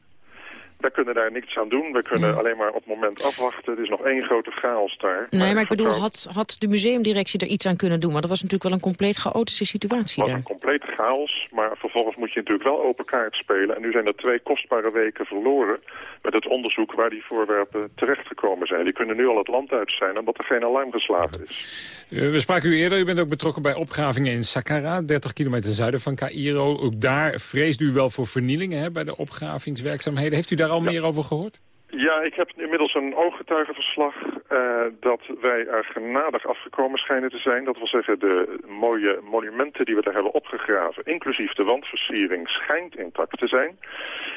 Wij kunnen daar niks aan doen. We kunnen Ja. alleen maar op het moment afwachten. Het is nog één grote chaos daar. Nee, maar ik bedoel, had, had de museumdirectie er iets aan kunnen doen? Want dat was natuurlijk wel een compleet chaotische situatie was daar. een complete chaos, maar vervolgens moet je natuurlijk wel open kaart spelen. En nu zijn er twee kostbare weken verloren met het onderzoek waar die voorwerpen terechtgekomen zijn. Die kunnen nu al het land uit zijn omdat er geen alarm geslagen is. Uh, we spraken u eerder, u bent ook betrokken bij opgravingen in Saqqara... 30 kilometer zuiden van Cairo. Ook daar vreest u wel voor vernielingen hè, bij de opgravingswerkzaamheden. Heeft u daar al meer over gehoord? Ja, ik heb inmiddels een ooggetuigenverslag eh, dat wij er genadig afgekomen schijnen te zijn. Dat wil zeggen, de mooie monumenten die we daar hebben opgegraven, inclusief de wandversiering, schijnt intact te zijn.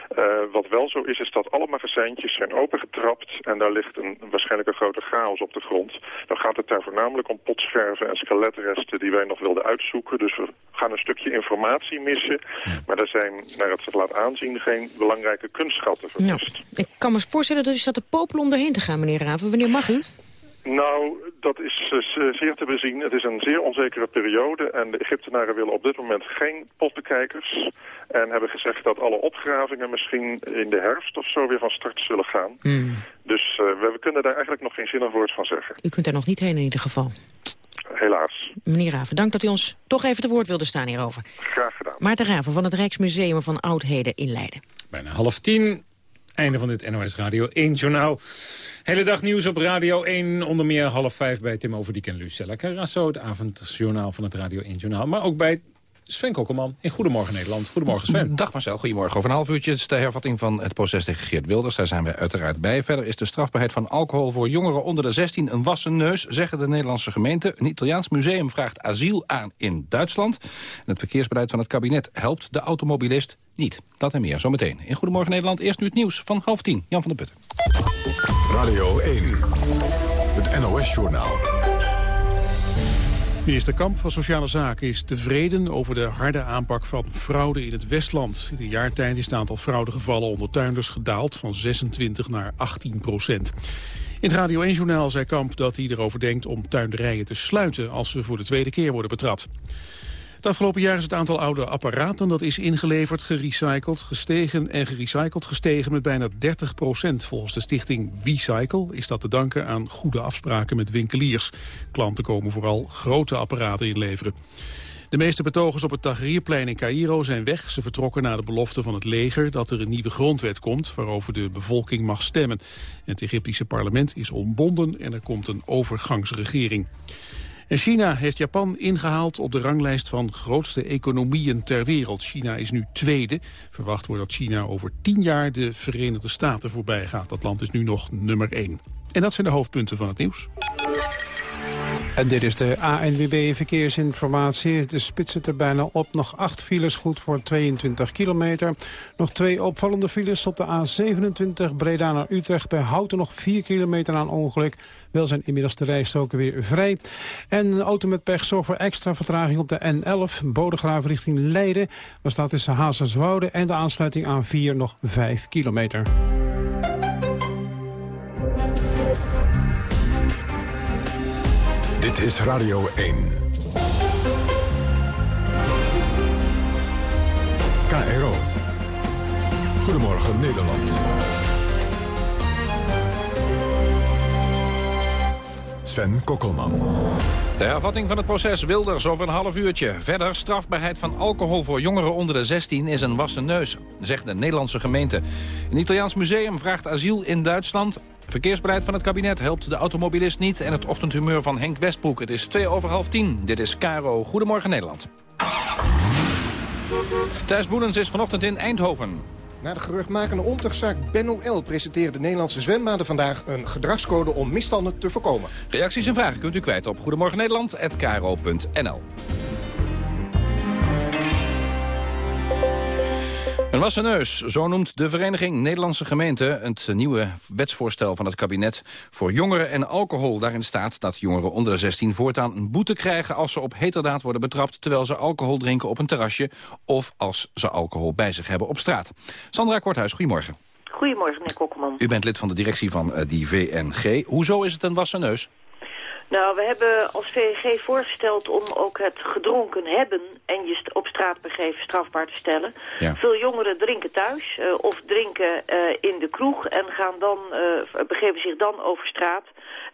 Eh, wat wel zo is, is dat alle magazijntjes zijn opengetrapt en daar ligt een, waarschijnlijk een grote chaos op de grond. Dan gaat het daar voornamelijk om potscherven en skeletresten die wij nog wilden uitzoeken. Dus we gaan een stukje informatie missen. Maar er zijn, naar het zich laat aanzien, geen belangrijke kunstschatten vermist. Ik kan me voorstellen dat u staat te popelen om erheen te gaan, meneer Raven. Wanneer mag u? Nou, dat is eh, z- zeer te bezien. Het is een zeer onzekere periode en de Egyptenaren willen op dit moment geen pottenkijkers. En hebben gezegd dat alle opgravingen misschien in de herfst of zo weer van start zullen gaan. Dus eh, we, we kunnen daar eigenlijk nog geen zinnig woord van zeggen. U kunt daar nog niet heen in ieder geval. Helaas. Meneer Raven, dank dat u ons toch even te woord wilde staan hierover. Graag gedaan. Maarten Raven van het Rijksmuseum van Oudheden in Leiden. Bijna half tien. Einde van dit NOS Radio 1 journaal. Hele dag nieuws op Radio 1. Onder meer half vijf bij Tim Overdiek en Lucella Carrasso. Het avondjournaal van het Radio 1 journaal. Maar ook bij Sven Kokkelman in Goedemorgen Nederland. Goedemorgen Sven. Dag Marcel, goedemorgen. Over een half uurtje is de hervatting van het proces tegen Geert Wilders. Daar zijn we uiteraard bij. Verder is de strafbaarheid van alcohol voor jongeren onder de 16 een wassen neus, zeggen de Nederlandse gemeenten. Een Italiaans museum vraagt asiel aan in Duitsland. En het verkeersbeleid van het kabinet helpt de automobilist niet. Dat en meer zometeen. In Goedemorgen Nederland eerst nu het nieuws van half tien. Jan van der Putten. Radio 1, het NOS-journaal. Minister Kamp van Sociale Zaken is tevreden over de harde aanpak van fraude in het Westland. In een jaar tijd is het aantal fraudegevallen onder tuinders gedaald van 26 naar 18 procent. In het Radio 1-journaal zei Kamp dat hij erover denkt om tuinderijen te sluiten als ze voor de tweede keer worden betrapt. Het afgelopen jaar is het aantal oude apparaten dat is ingeleverd, gerecycled, gestegen en gerecycled gestegen met bijna 30 procent. Volgens de stichting WeCycle is dat te danken aan goede afspraken met winkeliers. Klanten komen vooral grote apparaten inleveren. De meeste betogers op het Tahrirplein in Cairo zijn weg. Ze vertrokken na de belofte van het leger dat er een nieuwe grondwet komt... waarover de bevolking mag stemmen. Het Egyptische parlement is ontbonden en er komt een overgangsregering. China heeft Japan ingehaald op de ranglijst van grootste economieën ter wereld. China is nu tweede. Verwacht wordt dat China over tien jaar de Verenigde Staten voorbij gaat. Dat land is nu nog nummer één. En dat zijn de hoofdpunten van het nieuws. En dit is de ANWB Verkeersinformatie. De spitsen er bijna op. Nog acht files, goed voor 22 kilometer. Nog twee opvallende files op de A27 Breda naar Utrecht. Bij Houten nog 4 kilometer aan ongeluk. Wel zijn inmiddels de rijstoken weer vrij. En een auto met pech zorgt voor extra vertraging op de N11. Bodegraaf richting Leiden. Daar staat tussen Hazenswoude en de aansluiting aan 4 nog 5 kilometer. Dit is Radio 1. KRO. Goedemorgen Nederland. Sven Kokkelman. De hervatting van het proces Wilders over een half uurtje. Verder, strafbaarheid van alcohol voor jongeren onder de 16 is een wassen neus, zegt de Nederlandse gemeente. Een Italiaans museum vraagt asiel in Duitsland. Verkeersbeleid van het kabinet helpt de automobilist niet... en het ochtendhumeur van Henk Westbroek. Het is twee over half tien. Dit is Caro. Goedemorgen Nederland. Thijs Boelens is vanochtend in Eindhoven. Na de geruchtmakende omtuchtzaak Ben L presenteerde de Nederlandse zwembaden vandaag een gedragscode om misstanden te voorkomen. Reacties en vragen kunt u kwijt op Goedemorgen Een wassen neus, zo noemt de Vereniging Nederlandse Gemeenten... het nieuwe wetsvoorstel van het kabinet voor jongeren en alcohol. Daarin staat dat jongeren onder de 16 voortaan een boete krijgen... als ze op heterdaad worden betrapt terwijl ze alcohol drinken op een terrasje... of als ze alcohol bij zich hebben op straat. Sandra Korthuis, goedemorgen. Goedemorgen, meneer Kokkelman. U bent lid van de directie van uh, die VNG. Hoezo is het een wassen neus? Nou, we hebben als VNG voorgesteld om ook het gedronken hebben en je op straat begeven strafbaar te stellen. Ja. Veel jongeren drinken thuis uh, of drinken uh, in de kroeg en gaan dan, uh, begeven zich dan over straat.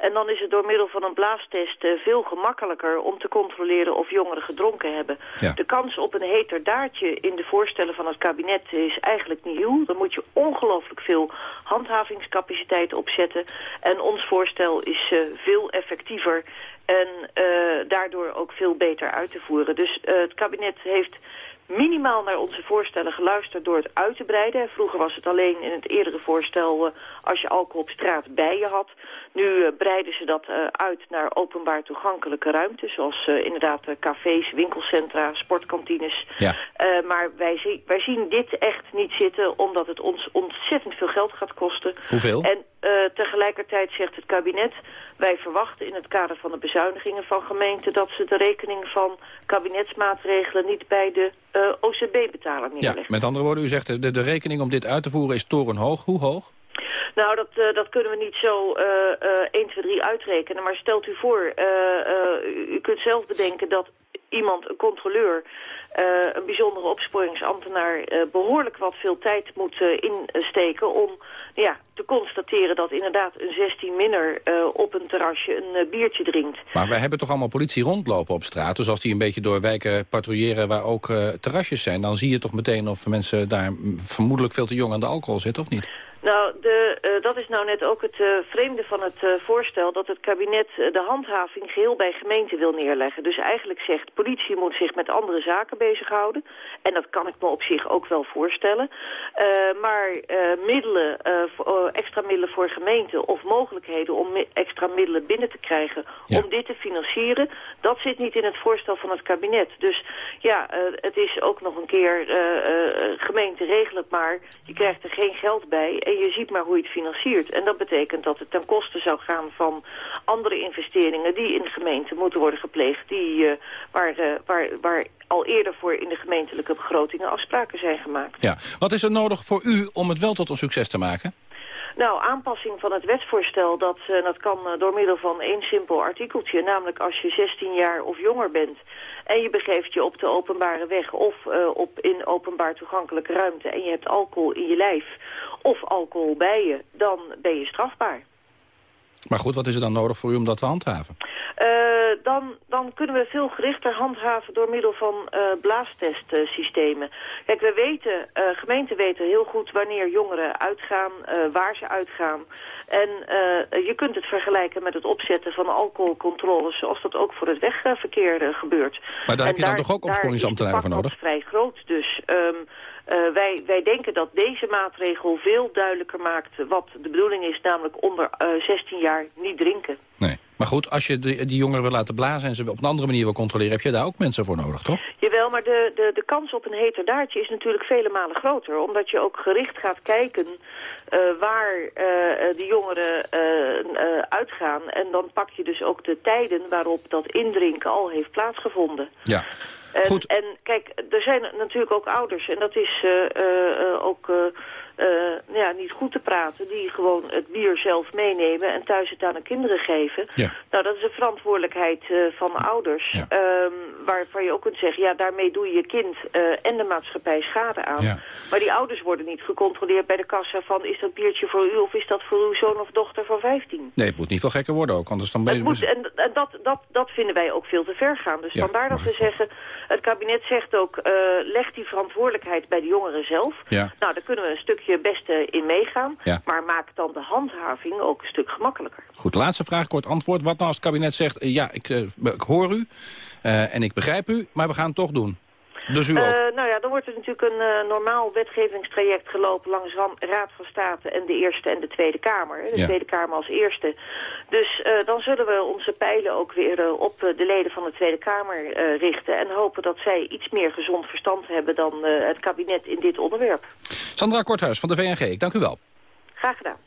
En dan is het door middel van een blaastest veel gemakkelijker om te controleren of jongeren gedronken hebben. Ja. De kans op een heter daadje in de voorstellen van het kabinet is eigenlijk nieuw. Dan moet je ongelooflijk veel handhavingscapaciteit opzetten. En ons voorstel is veel effectiever en uh, daardoor ook veel beter uit te voeren. Dus uh, het kabinet heeft minimaal naar onze voorstellen geluisterd door het uit te breiden. Vroeger was het alleen in het eerdere voorstel uh, als je alcohol op straat bij je had. Nu uh, breiden ze dat uh, uit naar openbaar toegankelijke ruimtes, zoals inderdaad cafés, winkelcentra, sportkantines. Ja. maar wij, wij zien dit echt niet zitten, omdat het ons ontzettend veel geld gaat kosten. Hoeveel? En tegelijkertijd zegt het kabinet, wij verwachten in het kader van de bezuinigingen van gemeenten dat ze de rekening van kabinetsmaatregelen niet bij de uh, OCB-betaler neerleggen. Ja, met andere woorden, u zegt de, de rekening om dit uit te voeren is torenhoog. Hoe hoog? Nou, dat, uh, dat kunnen we niet zo uh, uh, 1, 2, 3 uitrekenen. Maar stelt u voor, u kunt zelf bedenken dat iemand, een controleur, een bijzondere opsporingsambtenaar behoorlijk wat veel tijd moet insteken om ja, te constateren dat inderdaad een 16 minner op een terrasje een biertje drinkt. Maar wij hebben toch allemaal politie rondlopen op straat? Dus als die een beetje door wijken patrouilleren waar ook terrasjes zijn... dan zie je toch meteen of mensen daar vermoedelijk veel te jong aan de alcohol zitten, of niet? Nou, de, uh, dat is nou net ook het uh, vreemde van het uh, voorstel... dat het kabinet de handhaving geheel bij gemeenten wil neerleggen. Dus eigenlijk zegt, politie moet zich met andere zaken bezighouden. En dat kan ik me op zich ook wel voorstellen. maar middelen, extra middelen voor gemeenten... of mogelijkheden om extra middelen binnen te krijgen... Ja. om dit te financieren, dat zit niet in het voorstel van het kabinet. Dus ja, het is ook nog een keer... gemeente regel het maar, je krijgt er geen geld bij... En je ziet maar hoe je het financiert. En dat betekent dat het ten koste zou gaan van andere investeringen... die in de gemeente moeten worden gepleegd... Die, uh, waar, uh, waar, waar al eerder voor in de gemeentelijke begrotingen afspraken zijn gemaakt. Ja. Wat is er nodig voor u om het wel tot een succes te maken? Nou, aanpassing van het wetsvoorstel, dat, uh, dat kan door middel van één simpel artikeltje. Namelijk als je 16 jaar of jonger bent en je begeeft je op de openbare weg of uh, op in openbaar toegankelijke ruimte... en je hebt alcohol in je lijf of alcohol bij je, dan ben je strafbaar. Maar goed, wat is er dan nodig voor u om dat te handhaven? Uh, dan, dan kunnen we veel gerichter handhaven door middel van uh, blaastestsystemen. Kijk, we weten, uh, gemeenten weten heel goed wanneer jongeren uitgaan, waar ze uitgaan. En je kunt het vergelijken met het opzetten van alcoholcontroles... zoals dat ook voor het wegverkeer gebeurt. Maar daar heb je dan toch ook opsporingsambtenaren voor nodig? Dat is vrij groot, dus... Um, uh, wij, wij denken dat deze maatregel veel duidelijker maakt wat de bedoeling is, namelijk onder uh, 16 jaar niet drinken. Nee. Maar goed, als je die, die jongeren wil laten blazen en ze op een andere manier wil controleren, heb je daar ook mensen voor nodig, toch? Jawel, maar de, de, de kans op een heterdaadje is natuurlijk vele malen groter. Omdat je ook gericht gaat kijken uh, waar die jongeren uitgaan. En dan pak je dus ook de tijden waarop dat indrinken al heeft plaatsgevonden. Ja. En, Goed. en kijk, er zijn natuurlijk ook ouders, en dat is ook uh, ja, niet goed te praten... die gewoon het bier zelf meenemen en thuis het aan hun kinderen geven. Ja. Nou, dat is een verantwoordelijkheid uh, van ouders. Ja. Um, waarvan je ook kunt zeggen, ja, daarmee doe je je kind uh, en de maatschappij schade aan. Maar die ouders worden niet gecontroleerd bij de kassa van... is dat biertje voor u of is dat voor uw zoon of dochter van 15? Nee, het moet niet veel gekker worden ook, anders dan ben je... Moet, en en dat, dat, dat vinden wij ook veel te ver gaan. Dus vandaar dat we zeggen, het kabinet zegt ook... Leg die verantwoordelijkheid bij de jongeren zelf. Nou, daar kunnen we een stukje best uh, in meegaan. Ja. Maar maak dan de handhaving ook een stuk gemakkelijker. Goed, laatste vraag, kort antwoord. Wat nou als het kabinet zegt, eh, ja, ik, eh, ik hoor u eh, en ik begrijp u, maar we gaan het toch doen? Dus u ook? Uh, nou ja, dan wordt er natuurlijk een uh, normaal wetgevingstraject gelopen langs Raad van State en de Eerste en de Tweede Kamer. De Ja. Tweede Kamer als eerste. Dus uh, dan zullen we onze pijlen ook weer op de leden van de Tweede Kamer richten. En hopen dat zij iets meer gezond verstand hebben dan het kabinet in dit onderwerp. Sandra Korthuis van de VNG, ik dank u wel. Graag gedaan.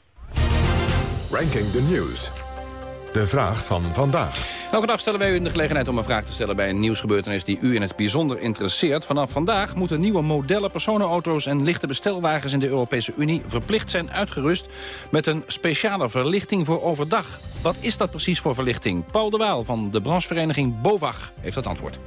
Ranking the News. De vraag van vandaag. Elke dag stellen wij u de gelegenheid om een vraag te stellen bij een nieuwsgebeurtenis die u in het bijzonder interesseert. Vanaf vandaag moeten nieuwe modellen personenauto's en lichte bestelwagens in de Europese Unie verplicht zijn uitgerust met een speciale verlichting voor overdag. Wat is dat precies voor verlichting? Paul de Waal van de branchevereniging BOVAG heeft het antwoord.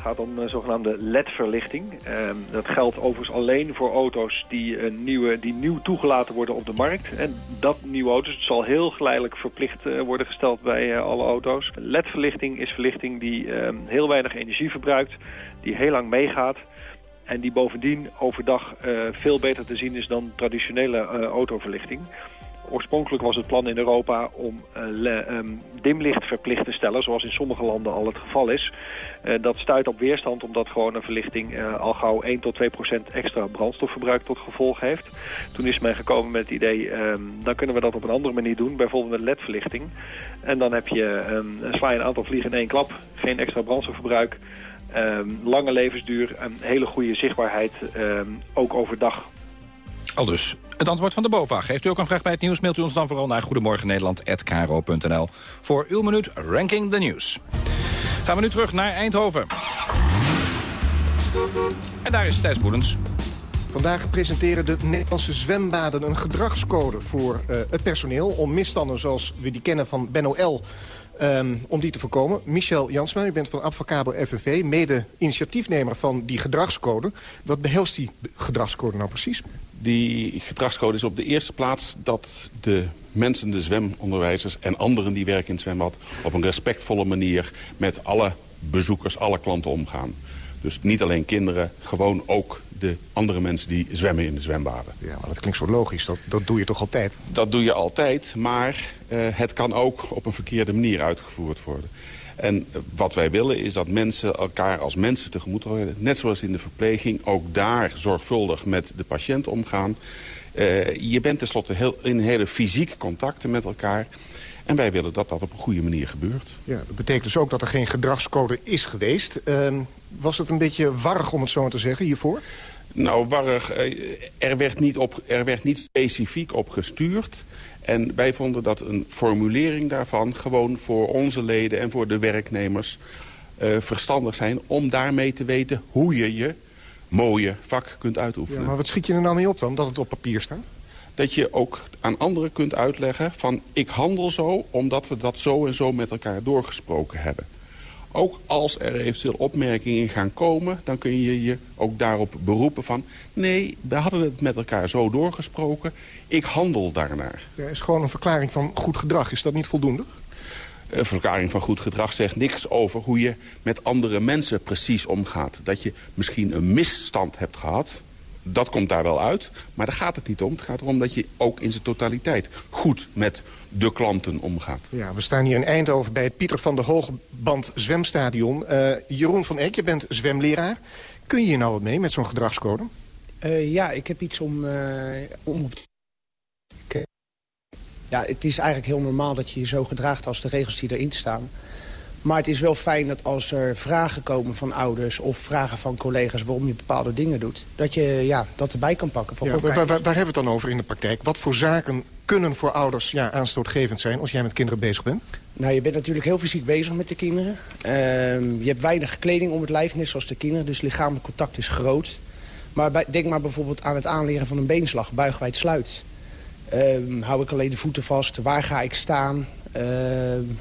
Gaat om uh, zogenaamde LED-verlichting. Uh, dat geldt overigens alleen voor auto's die, uh, nieuwe, die nieuw toegelaten worden op de markt. En dat nieuwe auto's, het zal heel geleidelijk verplicht uh, worden gesteld bij alle auto's. LED-verlichting is verlichting die ehm, heel weinig energie verbruikt, die heel lang meegaat. En die bovendien overdag veel beter te zien is dan traditionele autoverlichting. Oorspronkelijk was het plan in Europa om le, um, dimlicht verplicht te stellen, zoals in sommige landen al het geval is. Uh, dat stuit op weerstand omdat gewoon een verlichting uh, al gauw 1 tot 2 procent extra brandstofverbruik tot gevolg heeft. Toen is men gekomen met het idee, um, dan kunnen we dat op een andere manier doen, bijvoorbeeld met ledverlichting. En dan heb je, um, sla je een aantal vliegen in één klap, geen extra brandstofverbruik. Lange levensduur, een hele goede zichtbaarheid, ook overdag. Al dus het antwoord van de BOVAG. Heeft u ook een vraag bij het nieuws, mailt u ons dan vooral naar goedemorgennederland.kro.nl voor uw minuut Ranking the News. Gaan we nu terug naar Eindhoven. En daar is Thijs Boelens. Vandaag presenteren de Nederlandse zwembaden een gedragscode voor uh, het personeel... om misstanden zoals we die kennen van Benno L. Um, om die te voorkomen. Michel Jansma, u bent van Advocabo FNV, mede initiatiefnemer van die gedragscode. Wat behelst die gedragscode nou precies? Die gedragscode is op de eerste plaats dat de mensen, de zwemonderwijzers en anderen die werken in het zwembad... op een respectvolle manier met alle bezoekers, alle klanten omgaan. Dus niet alleen kinderen, gewoon ook de andere mensen die zwemmen in de zwembaden. Ja, maar dat klinkt zo logisch. Dat, dat doe je toch altijd? Dat doe je altijd, maar uh, het kan ook op een verkeerde manier uitgevoerd worden. En wat wij willen is dat mensen elkaar als mensen tegemoet houden. Net zoals in de verpleging, ook daar zorgvuldig met de patiënt omgaan. Uh, je bent tenslotte heel, in hele fysieke contacten met elkaar. En wij willen dat dat op een goede manier gebeurt. Ja, dat betekent dus ook dat er geen gedragscode is geweest. Uh, was het een beetje warrig, om het zo te zeggen, hiervoor? Nou, warrig, er werd niet, op, er werd niet specifiek op gestuurd. En wij vonden dat een formulering daarvan gewoon voor onze leden en voor de werknemers uh, verstandig zijn... om daarmee te weten hoe je je mooie vak kunt uitoefenen. Ja, maar wat schiet je er nou mee op dan, dat het op papier staat? Dat je ook aan anderen kunt uitleggen van ik handel zo... omdat we dat zo en zo met elkaar doorgesproken hebben. Ook als er eventueel opmerkingen gaan komen... dan kun je je ook daarop beroepen van... nee, we hadden het met elkaar zo doorgesproken. Ik handel daarnaar. Ja, is gewoon een verklaring van goed gedrag. Is dat niet voldoende? Een verklaring van goed gedrag zegt niks over hoe je met andere mensen precies omgaat. Dat je misschien een misstand hebt gehad dat komt daar wel uit. Maar daar gaat het niet om. Het gaat erom dat je ook in zijn totaliteit goed met de klanten omgaat. Ja, we staan hier in Eindhoven bij het Pieter van der Hoogband zwemstadion. Uh, Jeroen van Eck, je bent zwemleraar. Kun je hier nou wat mee met zo'n gedragscode? Uh, ja, ik heb iets om, uh, om op Ja, het is eigenlijk heel normaal dat je je zo gedraagt als de regels die erin staan. Maar het is wel fijn dat als er vragen komen van ouders... of vragen van collega's waarom je bepaalde dingen doet... dat je ja, dat erbij kan pakken. Ja, waar, waar, waar, hebben we het dan over in de praktijk? Wat voor zaken kunnen voor ouders ja, aanstootgevend zijn... als jij met kinderen bezig bent? Nou, je bent natuurlijk heel fysiek bezig met de kinderen. Uh, je hebt weinig kleding om het lijf, net zoals de kinderen. Dus lichamelijk contact is groot. Maar bij, denk maar bijvoorbeeld aan het aanleren van een beenslag. Buigwijd sluit. Uh, hou ik alleen de voeten vast? Waar ga ik staan? Uh,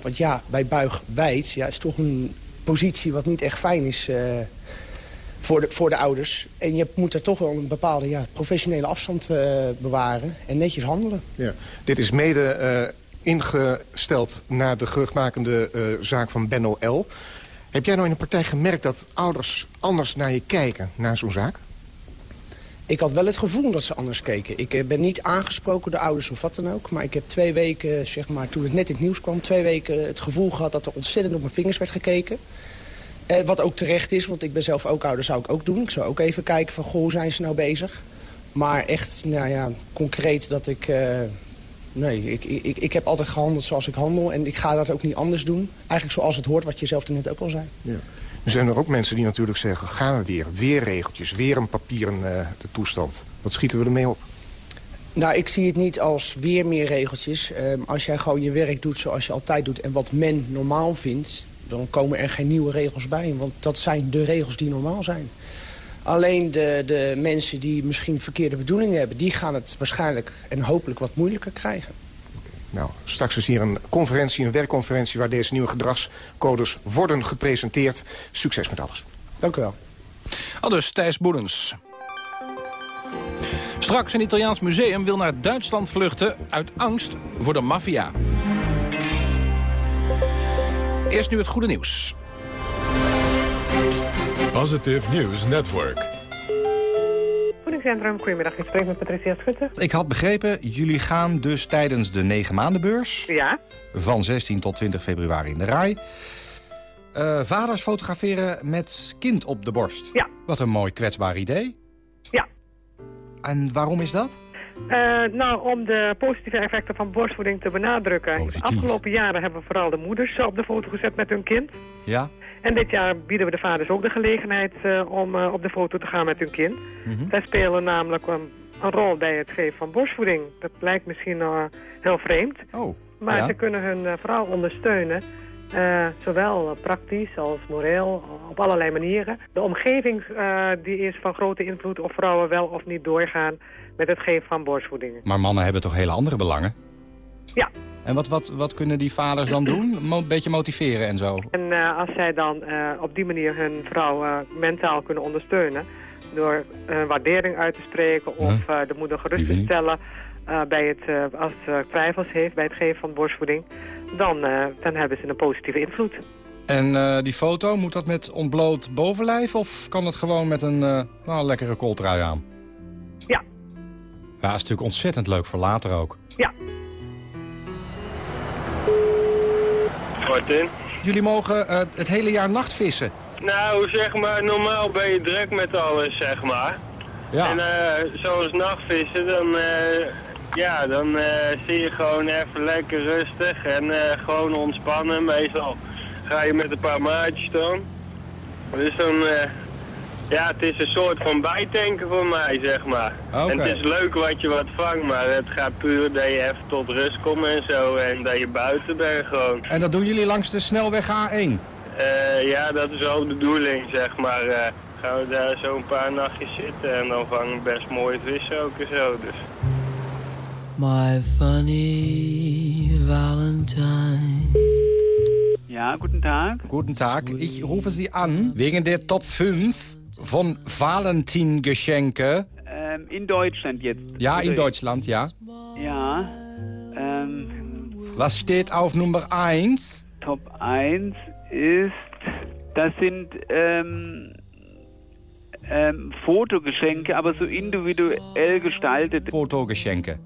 want ja, bij buig wijd ja, is toch een positie wat niet echt fijn is uh, voor, de, voor de ouders. En je moet er toch wel een bepaalde ja, professionele afstand uh, bewaren en netjes handelen. Ja. Dit is mede ingesteld naar de geruchtmakende zaak van Benno L. Heb jij nou in de praktijk gemerkt dat ouders anders naar je kijken, naar zo'n zaak? Ik had wel het gevoel dat ze anders keken. Ik ben niet aangesproken door ouders of wat dan ook. Maar ik heb twee weken, zeg maar, toen het net in het nieuws kwam... twee weken het gevoel gehad dat er ontzettend op mijn vingers werd gekeken. Eh, wat ook terecht is, want ik ben zelf ook ouder, zou ik ook doen. Ik zou ook even kijken van, goh, zijn ze nou bezig? Maar echt, nou ja, concreet dat ik... Uh, nee, ik, ik, ik heb altijd gehandeld zoals ik handel. En ik ga dat ook niet anders doen. Eigenlijk zoals het hoort, wat je zelf net ook al zei. Ja. Er zijn er ook mensen die natuurlijk zeggen, gaan we weer. Weer regeltjes, weer een papieren uh, de toestand. Wat schieten we ermee op? Nou, ik zie het niet als weer meer regeltjes. Um, als jij gewoon je werk doet zoals je altijd doet... en wat men normaal vindt, dan komen er geen nieuwe regels bij. Want dat zijn de regels die normaal zijn. Alleen de, de mensen die misschien verkeerde bedoelingen hebben... die gaan het waarschijnlijk en hopelijk wat moeilijker krijgen. Nou, straks is hier een conferentie, een werkconferentie... waar deze nieuwe gedragscodes worden gepresenteerd. Succes met alles. Dank u wel. Al dus Thijs Boedens. Straks een Italiaans museum wil naar Duitsland vluchten... uit angst voor de maffia. Eerst nu het goede nieuws. Positive News Network. Centrum. Goedemiddag, ik spreek met Patricia Schutte. Ik had begrepen, jullie gaan dus tijdens de 9 maandenbeurs... Ja. van 16 tot 20 februari in de RAI... Uh, vaders fotograferen met kind op de borst. Ja. Wat een mooi kwetsbaar idee. Ja. En waarom is dat? Uh, nou, om de positieve effecten van borstvoeding te benadrukken. Positief. De afgelopen jaren hebben we vooral de moeders op de foto gezet met hun kind. Ja. En dit jaar bieden we de vaders ook de gelegenheid uh, om uh, op de foto te gaan met hun kind. Mm -hmm. Zij spelen namelijk een, een, rol bij het geven van borstvoeding. Dat lijkt misschien heel vreemd. Oh, maar ja. ze kunnen hun vrouw ondersteunen. zowel praktisch als moreel, op allerlei manieren. De omgeving die is van grote invloed of vrouwen wel of niet doorgaan met het geven van borstvoeding. Maar mannen hebben toch hele andere belangen? Ja. En wat, wat, wat kunnen die vaders dan doen? Een beetje motiveren en zo? En uh, als zij dan uh, op die manier hun vrouw uh, mentaal kunnen ondersteunen... door waardering uit te spreken of de moeder gerust te stellen... bij het, als ze twijfels heeft bij het geven van borstvoeding... dan, dan hebben ze een positieve invloed. En eh, die foto, moet dat met ontbloot bovenlijf... of kan het gewoon met een nou, lekkere kooltrui aan? Ja. Is natuurlijk ontzettend leuk voor later ook. Ja. Martin? Jullie mogen uh, het hele jaar nachtvissen. Nou, zeg maar, normaal ben je druk met alles, zeg maar. Ja. En uh, zoals nachtvissen, dan, uh, ja, dan zie je gewoon even lekker rustig en gewoon ontspannen. Meestal ga je met een paar maatjes dan. Dus dan, ja, het is een soort van bijtanken voor mij, zeg maar. Okay. En het is leuk wat je wat vangt, maar het gaat puur dat je even tot rust komt en zo. En dat je buiten bent gewoon. En dat doen jullie langs de snelweg A1? Uh, ja, dat is ook de bedoeling, zeg maar. Uh, gaan we daar zo een paar nachtjes zitten en dan vangen we best mooie vissen ook en zo. Dus. My funny Valentine. Ja, guten Tag. Guten Tag, ich rufe Sie an wegen der Top 5 von Valentin-Geschenke. Ähm, in Deutschland jetzt. Ja, in Deutschland, ja. Ja. Ähm, Was steht auf Nummer 1? Top 1 ist, das sind ähm, ähm, Fotogeschenke, aber so individuell gestaltet. Fotogeschenke.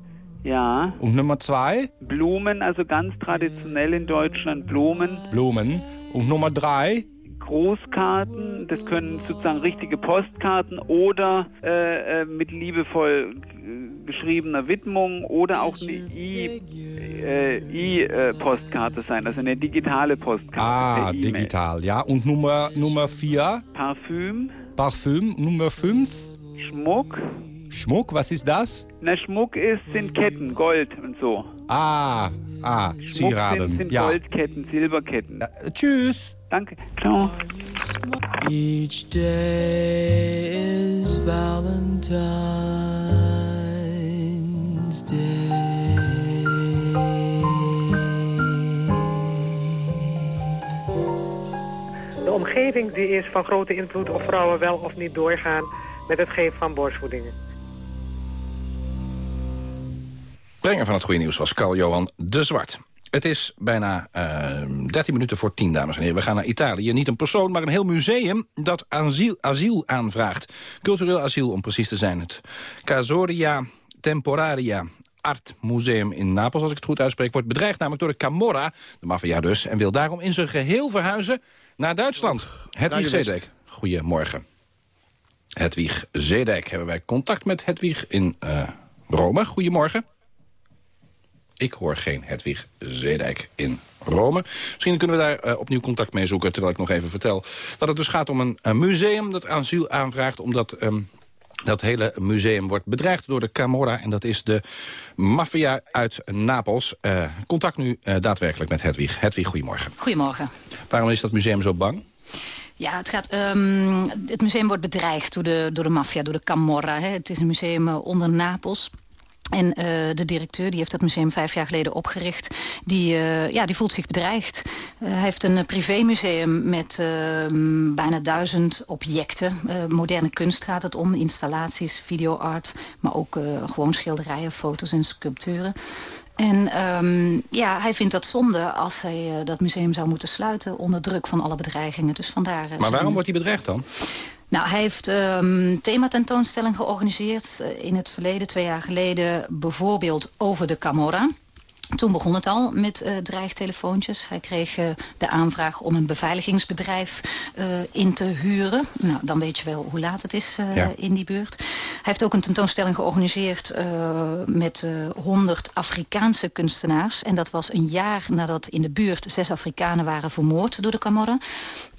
Ja. Und Nummer 2? Blumen, also ganz traditionell in Deutschland Blumen. Blumen. Und Nummer 3? Großkarten, das können sozusagen richtige Postkarten oder äh, äh, mit liebevoll geschriebener Widmung oder auch eine E-Postkarte äh, sein, also eine digitale Postkarte. Ah, e digital, ja. Und Nummer, Nummer 4? Parfüm. Parfüm. Nummer 5? Schmuck. Schmuck, was ist das? Na, Schmuck ist, sind Ketten, Gold und so. Ah, ah, Schmuck Sieraden. Sind, sind ja. Goldketten, Silberketten. Ja, tschüss. Danke. Ciao. Each day is Valentine's De omgeving die is van grote invloed of vrouwen wel of niet doorgaan met het geven van borstvoedingen. Brenger van het goede nieuws was Carl-Johan de Zwart. Het is bijna uh, 13 minuten voor 10, dames en heren. We gaan naar Italië. Niet een persoon, maar een heel museum dat asiel, asiel aanvraagt. Cultureel asiel, om precies te zijn. Het Casoria Temporaria Art Museum in Napels, als ik het goed uitspreek... wordt bedreigd namelijk door de Camorra, de maffia dus... en wil daarom in zijn geheel verhuizen naar Duitsland. Hedwig Zedek, goedemorgen. Hedwig Zedek, hebben wij contact met Hedwig in uh, Rome. Goedemorgen. Ik hoor geen Hedwig Zeedijk in Rome. Misschien kunnen we daar uh, opnieuw contact mee zoeken... terwijl ik nog even vertel dat het dus gaat om een, een museum... dat asiel aanvraagt omdat um, dat hele museum wordt bedreigd door de Camorra... en dat is de maffia uit Napels. Uh, contact nu uh, daadwerkelijk met Hedwig. Hedwig, goedemorgen. Goedemorgen. Waarom is dat museum zo bang? Ja, het, gaat, um, het museum wordt bedreigd door de, door de maffia, door de Camorra. Hè. Het is een museum onder Napels... En uh, de directeur, die heeft dat museum vijf jaar geleden opgericht... die, uh, ja, die voelt zich bedreigd. Uh, hij heeft een privémuseum met bijna duizend objecten. moderne kunst gaat het om, installaties, videoart... maar ook gewoon schilderijen, foto's en sculpturen. En um, ja, hij vindt dat zonde als hij dat museum zou moeten sluiten... onder druk van alle bedreigingen. Dus vandaar, maar waarom wordt hij bedreigd dan? Nou, hij heeft um, thematentoonstelling georganiseerd uh, in het verleden, twee jaar geleden, bijvoorbeeld over de Camorra. Toen begon het al met uh, dreigtelefoontjes. Hij kreeg uh, de aanvraag om een beveiligingsbedrijf uh, in te huren. Nou, dan weet je wel hoe laat het is ja. in die buurt. Hij heeft ook een tentoonstelling georganiseerd met 100 Afrikaanse kunstenaars. En dat was een jaar nadat in de buurt zes Afrikanen waren vermoord door de Camorra.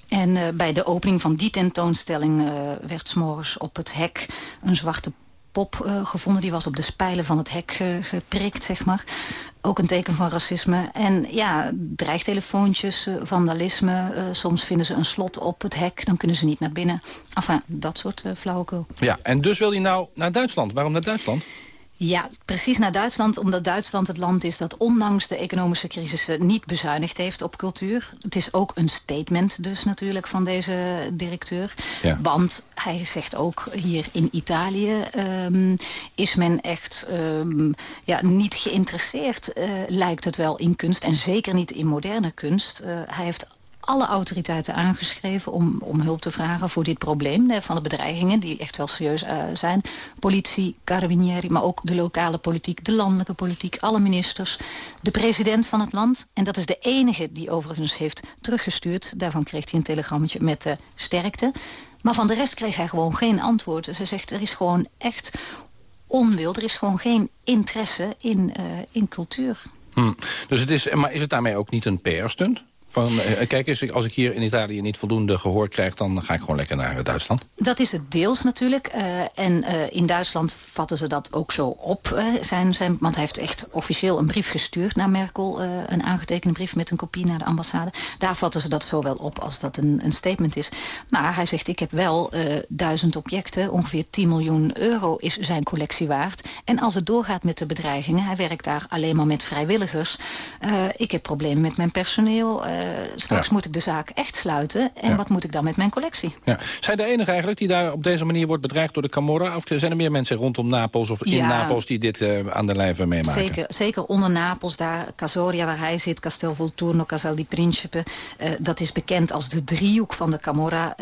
En uh, bij de opening van die tentoonstelling uh, werd s'morgens op het hek een zwarte pop uh, gevonden. Die was op de spijlen van het hek geprikt, zeg maar. Ook een teken van racisme. En ja, dreigtelefoontjes, vandalisme. soms vinden ze een slot op het hek, dan kunnen ze niet naar binnen. Enfin, dat soort flauwekul. Ja, en dus wil hij nou naar Duitsland. Waarom naar Duitsland? Ja, precies naar Duitsland, omdat Duitsland het land is dat ondanks de economische crisis niet bezuinigd heeft op cultuur. Het is ook een statement dus natuurlijk van deze directeur. Ja. Want hij zegt ook hier in Italië um, is men echt um, ja, niet geïnteresseerd, uh, lijkt het wel, in kunst. En zeker niet in moderne kunst. Uh, hij heeft alle autoriteiten aangeschreven om, om hulp te vragen voor dit probleem van de bedreigingen, die echt wel serieus uh, zijn. Politie, carabinieri, maar ook de lokale politiek, de landelijke politiek, alle ministers, de president van het land. En dat is de enige die overigens heeft teruggestuurd. Daarvan kreeg hij een telegrammetje met uh, sterkte. Maar van de rest kreeg hij gewoon geen antwoord. Ze zegt, er is gewoon echt onwil. Er is gewoon geen interesse in, uh, in cultuur. Hm. Dus het is, maar is het daarmee ook niet een PR-stunt? Van, eh, kijk eens, als ik hier in Italië niet voldoende gehoor krijg... dan ga ik gewoon lekker naar Duitsland. Dat is het deels natuurlijk. Uh, en in Duitsland vatten ze dat ook zo op. zijn, zijn, want hij heeft echt officieel een brief gestuurd naar Merkel. een aangetekende brief met een kopie naar de ambassade. Daar vatten ze dat zo wel op als dat een, een statement is. Maar hij zegt, ik heb wel duizend objecten. Ongeveer 10 miljoen euro is zijn collectie waard. En als het doorgaat met de bedreigingen... hij werkt daar alleen maar met vrijwilligers. ik heb problemen met mijn personeel... Uh, straks ja. moet ik de zaak echt sluiten. En ja. wat moet ik dan met mijn collectie? Ja. Zijn de enige eigenlijk die daar op deze manier wordt bedreigd door de Camorra? Of zijn er meer mensen rondom Napels of in Napels die dit uh, aan de lijve meemaken? Zeker, zeker onder Napels, daar Casoria waar hij zit, Castel Volturno, Casal di Principe. Uh, dat is bekend als de driehoek van de Camorra.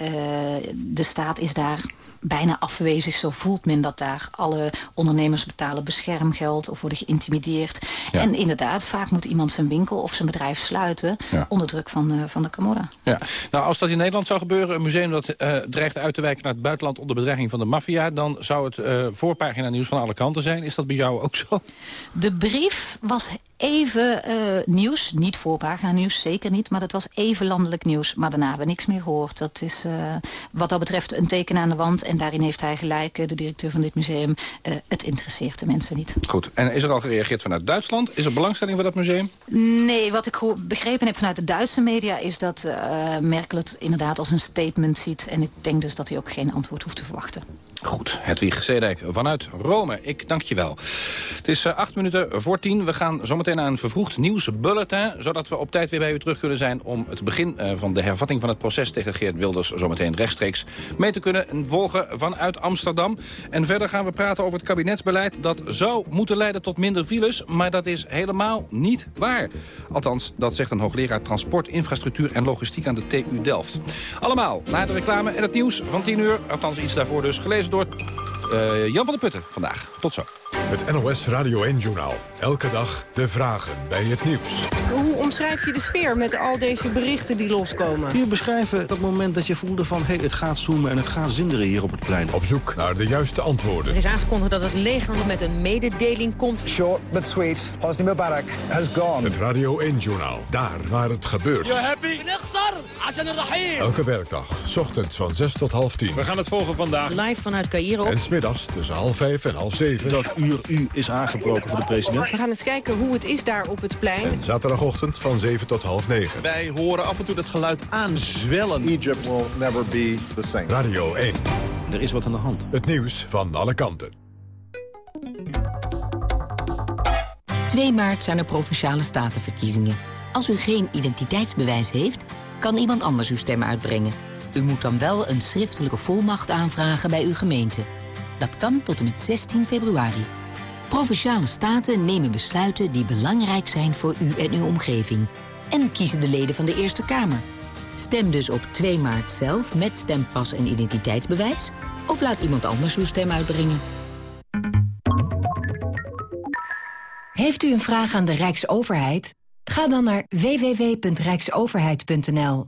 de staat is daar bijna afwezig. Zo voelt men dat daar. Alle ondernemers betalen beschermgeld of worden geïntimideerd. Ja. En inderdaad, vaak moet iemand zijn winkel of zijn bedrijf sluiten... Ja. onder van, uh, van de Camorra. Ja. Nou, als dat in Nederland zou gebeuren, een museum dat uh, dreigt uit te wijken naar het buitenland... onder bedreiging van de maffia, dan zou het uh, voorpagina nieuws van alle kanten zijn. Is dat bij jou ook zo? De brief was even uh, nieuws. Niet voorpagina nieuws, zeker niet. Maar dat was even landelijk nieuws. Maar daarna hebben we niks meer gehoord. Dat is uh, wat dat betreft een teken aan de wand. En daarin heeft hij gelijk, de directeur van dit museum. Uh, het interesseert de mensen niet. Goed. En is er al gereageerd vanuit Duitsland? Is er belangstelling voor dat museum? Nee, wat ik begrepen heb vanuit de Duitse media... is dat Merkel het inderdaad als een statement ziet. En ik denk dus dat hij ook geen antwoord hoeft te verwachten. Goed, Hedwig Zedijk vanuit Rome. Ik dank je wel. Het is acht minuten voor tien. We gaan zometeen naar een vervroegd nieuwsbulletin... zodat we op tijd weer bij u terug kunnen zijn... om het begin uh, van de hervatting van het proces tegen Geert Wilders... zometeen rechtstreeks mee te kunnen volgen vanuit Amsterdam. En verder gaan we praten over het kabinetsbeleid... dat zou moeten leiden tot minder files, maar dat is helemaal niet waar. Althans, dat zegt een hoogleraar transport, infrastructuur en logistiek aan de TU Delft. Allemaal na de reclame en het nieuws van 10 uur. Althans, iets daarvoor dus gelezen door uh, Jan van der Putten vandaag. Tot zo. Het NOS Radio 1-journaal. Elke dag de vragen bij het nieuws. Hoe omschrijf je de sfeer met al deze berichten die loskomen? Kun je beschrijven dat moment dat je voelde van... hé, hey, het gaat zoomen en het gaat zinderen hier op het plein? Op zoek naar de juiste antwoorden. Er is aangekondigd dat het leger met een mededeling komt. Short but sweet. Hosni Mubarak has gone. Het Radio 1-journaal. Daar waar het gebeurt. You happy? Elke werkdag. S ochtends van 6 tot half 10. We gaan het volgen vandaag. Live vanuit Cairo. En smiddags tussen half 5 en half 7. Dat uur u is aangebroken voor de president. We gaan eens kijken hoe het is daar op het plein. En zaterdagochtend van 7 tot half 9. Wij horen af en toe dat geluid aanzwellen. Egypt will never be the same. Radio 1. Er is wat aan de hand. Het nieuws van alle kanten. 2 maart zijn er Provinciale Statenverkiezingen. Als u geen identiteitsbewijs heeft, kan iemand anders uw stem uitbrengen. U moet dan wel een schriftelijke volmacht aanvragen bij uw gemeente. Dat kan tot en met 16 februari. Provinciale staten nemen besluiten die belangrijk zijn voor u en uw omgeving. En kiezen de leden van de Eerste Kamer. Stem dus op 2 maart zelf met stempas en identiteitsbewijs... of laat iemand anders uw stem uitbrengen. Heeft u een vraag aan de Rijksoverheid? Ga dan naar www.rijksoverheid.nl.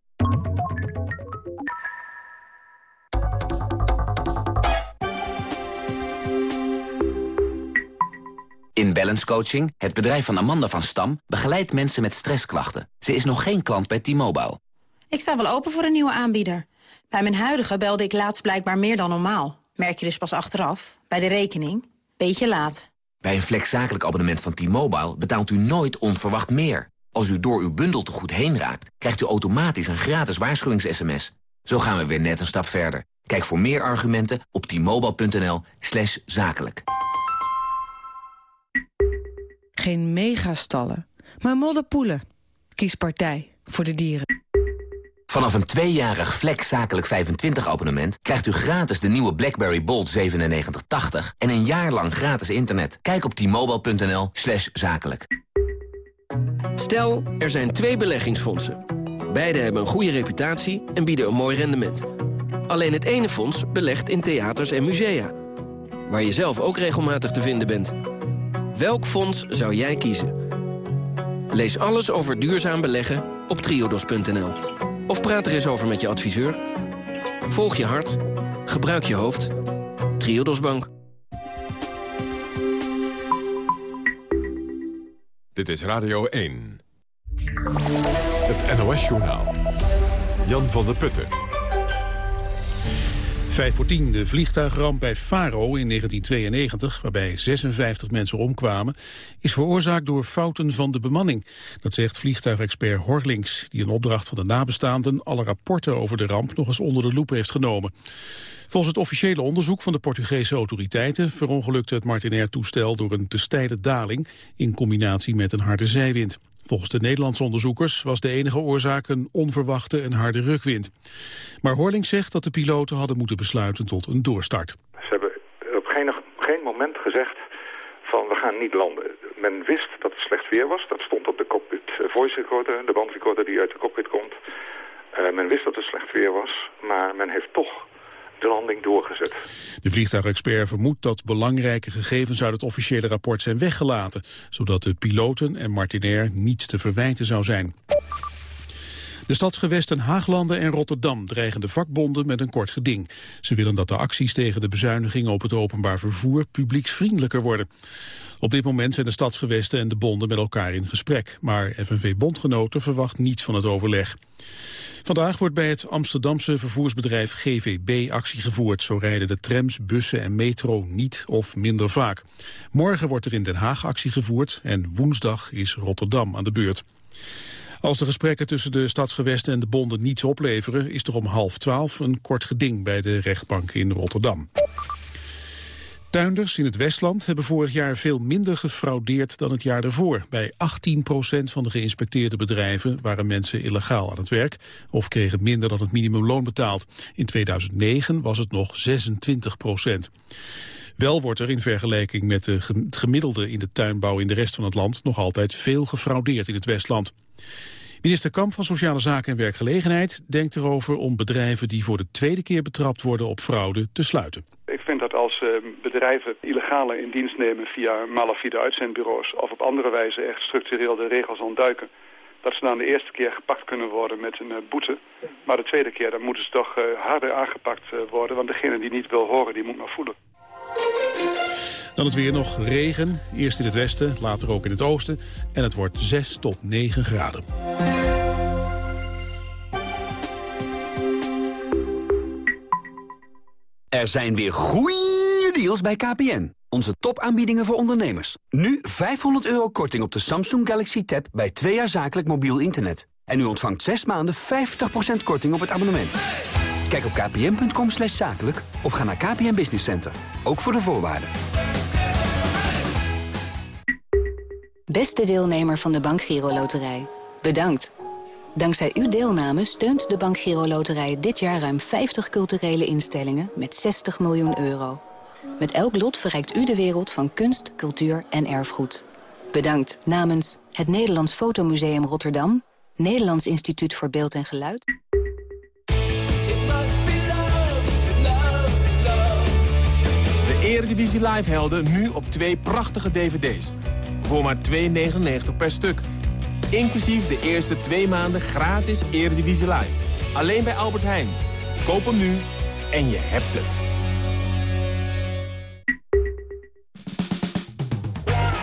In Balance Coaching, het bedrijf van Amanda van Stam... begeleidt mensen met stressklachten. Ze is nog geen klant bij T-Mobile. Ik sta wel open voor een nieuwe aanbieder. Bij mijn huidige belde ik laatst blijkbaar meer dan normaal. Merk je dus pas achteraf, bij de rekening. Beetje laat. Bij een flexzakelijk abonnement van T-Mobile betaalt u nooit onverwacht meer. Als u door uw bundel te goed heen raakt, krijgt u automatisch een gratis waarschuwings-sms. Zo gaan we weer net een stap verder. Kijk voor meer argumenten op t-mobile.nl slash zakelijk. Geen megastallen, maar modderpoelen. Kies partij. voor de dieren. Vanaf een tweejarig Flex Zakelijk 25 abonnement... krijgt u gratis de nieuwe BlackBerry Bold 9780... en een jaar lang gratis internet. Kijk op t-mobile.nl slash zakelijk. Stel, er zijn twee beleggingsfondsen. Beide hebben een goede reputatie en bieden een mooi rendement. Alleen het ene fonds belegt in theaters en musea. Waar je zelf ook regelmatig te vinden bent. Welk fonds zou jij kiezen? Lees alles over duurzaam beleggen op triodos.nl. Of praat er eens over met je adviseur. Volg je hart. Gebruik je hoofd. Triodos Bank. Dit is Radio 1. Het NOS-journaal. Jan van der Putten. Vijf voor tien, de vliegtuigramp bij Faro in 1992, waarbij 56 mensen omkwamen, is veroorzaakt door fouten van de bemanning. Dat zegt vliegtuigexpert Horlings, die een opdracht van de nabestaanden alle rapporten over de ramp nog eens onder de loep heeft genomen. Volgens het officiële onderzoek van de Portugese autoriteiten verongelukte het Martinair-toestel door een te steile daling in combinatie met een harde zijwind. Volgens de Nederlandse onderzoekers was de enige oorzaak een onverwachte en harde rukwind. Maar Horling zegt dat de piloten hadden moeten besluiten tot een doorstart. Ze hebben op geen, geen moment gezegd van we gaan niet landen. Men wist dat het slecht weer was. Dat stond op de cockpit eh, voice recorder, de bandrecorder die uit de cockpit komt. Uh, men wist dat het slecht weer was, maar men heeft toch de landing doorgezet. De vliegtuigexpert vermoedt dat belangrijke gegevens uit het officiële rapport zijn weggelaten, zodat de piloten en Martinair niets te verwijten zou zijn. De stadsgewesten Haaglanden en Rotterdam dreigen de vakbonden met een kort geding. Ze willen dat de acties tegen de bezuinigingen op het openbaar vervoer publieksvriendelijker worden. Op dit moment zijn de stadsgewesten en de bonden met elkaar in gesprek. Maar FNV-bondgenoten verwacht niets van het overleg. Vandaag wordt bij het Amsterdamse vervoersbedrijf GVB actie gevoerd. Zo rijden de trams, bussen en metro niet of minder vaak. Morgen wordt er in Den Haag actie gevoerd en woensdag is Rotterdam aan de beurt. Als de gesprekken tussen de stadsgewesten en de bonden niets opleveren... is er om half twaalf een kort geding bij de rechtbank in Rotterdam. Tuinders in het Westland hebben vorig jaar veel minder gefraudeerd dan het jaar daarvoor. Bij 18% van de geïnspecteerde bedrijven waren mensen illegaal aan het werk of kregen minder dan het minimumloon betaald. In 2009 was het nog 26 Wel wordt er in vergelijking met het gemiddelde in de tuinbouw in de rest van het land nog altijd veel gefraudeerd in het Westland. Minister Kamp van Sociale Zaken en Werkgelegenheid denkt erover om bedrijven die voor de tweede keer betrapt worden op fraude te sluiten. Ik vind dat als uh, bedrijven illegale in dienst nemen via malafide uitzendbureaus of op andere wijze echt structureel de regels ontduiken, dat ze dan de eerste keer gepakt kunnen worden met een uh, boete. Maar de tweede keer dan moeten ze toch uh, harder aangepakt worden, want degene die niet wil horen, die moet maar voelen. Dan het weer nog regen, eerst in het westen, later ook in het oosten. En het wordt 6 tot 9 graden. Er zijn weer goeie deals bij KPN. Onze topaanbiedingen voor ondernemers. Nu 500 euro korting op de Samsung Galaxy Tab bij twee jaar zakelijk mobiel internet. En u ontvangt 6 maanden 50% korting op het abonnement. Kijk op kpn.com slash zakelijk of ga naar KPN Business Center. Ook voor de voorwaarden. Beste deelnemer van de Bank Giro Loterij. Bedankt. Dankzij uw deelname steunt de Bank Giro Loterij dit jaar ruim 50 culturele instellingen met 60 miljoen euro. Met elk lot verrijkt u de wereld van kunst, cultuur en erfgoed. Bedankt namens het Nederlands Fotomuseum Rotterdam, Nederlands Instituut voor Beeld en Geluid. Eredivisie Live helden nu op twee prachtige dvd's. Voor maar 2,99 per stuk. Inclusief de eerste twee maanden gratis Eredivisie Live. Alleen bij Albert Heijn. Koop hem nu en je hebt het.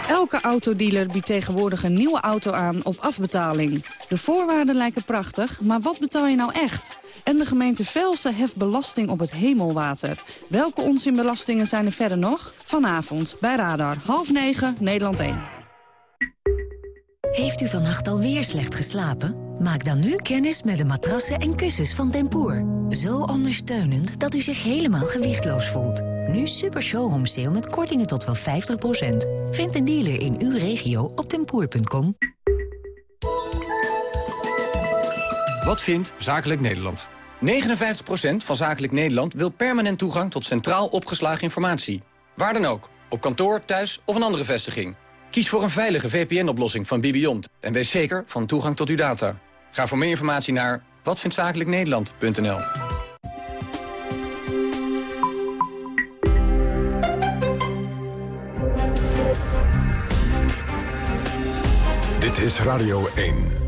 Elke autodealer biedt tegenwoordig een nieuwe auto aan op afbetaling. De voorwaarden lijken prachtig, maar wat betaal je nou echt? En de gemeente Velsen heft belasting op het hemelwater. Welke onzinbelastingen zijn er verder nog? Vanavond bij Radar, half negen, Nederland 1. Heeft u vannacht alweer slecht geslapen? Maak dan nu kennis met de matrassen en kussens van Tempoor. Zo ondersteunend dat u zich helemaal gewichtloos voelt. Nu super showroom sale met kortingen tot wel 50%. Vind een dealer in uw regio op tempoor.com. Wat vindt Zakelijk Nederland? 59% van Zakelijk Nederland wil permanent toegang tot centraal opgeslagen informatie. Waar dan ook, op kantoor, thuis of een andere vestiging. Kies voor een veilige VPN-oplossing van Bibiont en wees zeker van toegang tot uw data. Ga voor meer informatie naar watvindzakelijknederland.nl. Dit is Radio 1.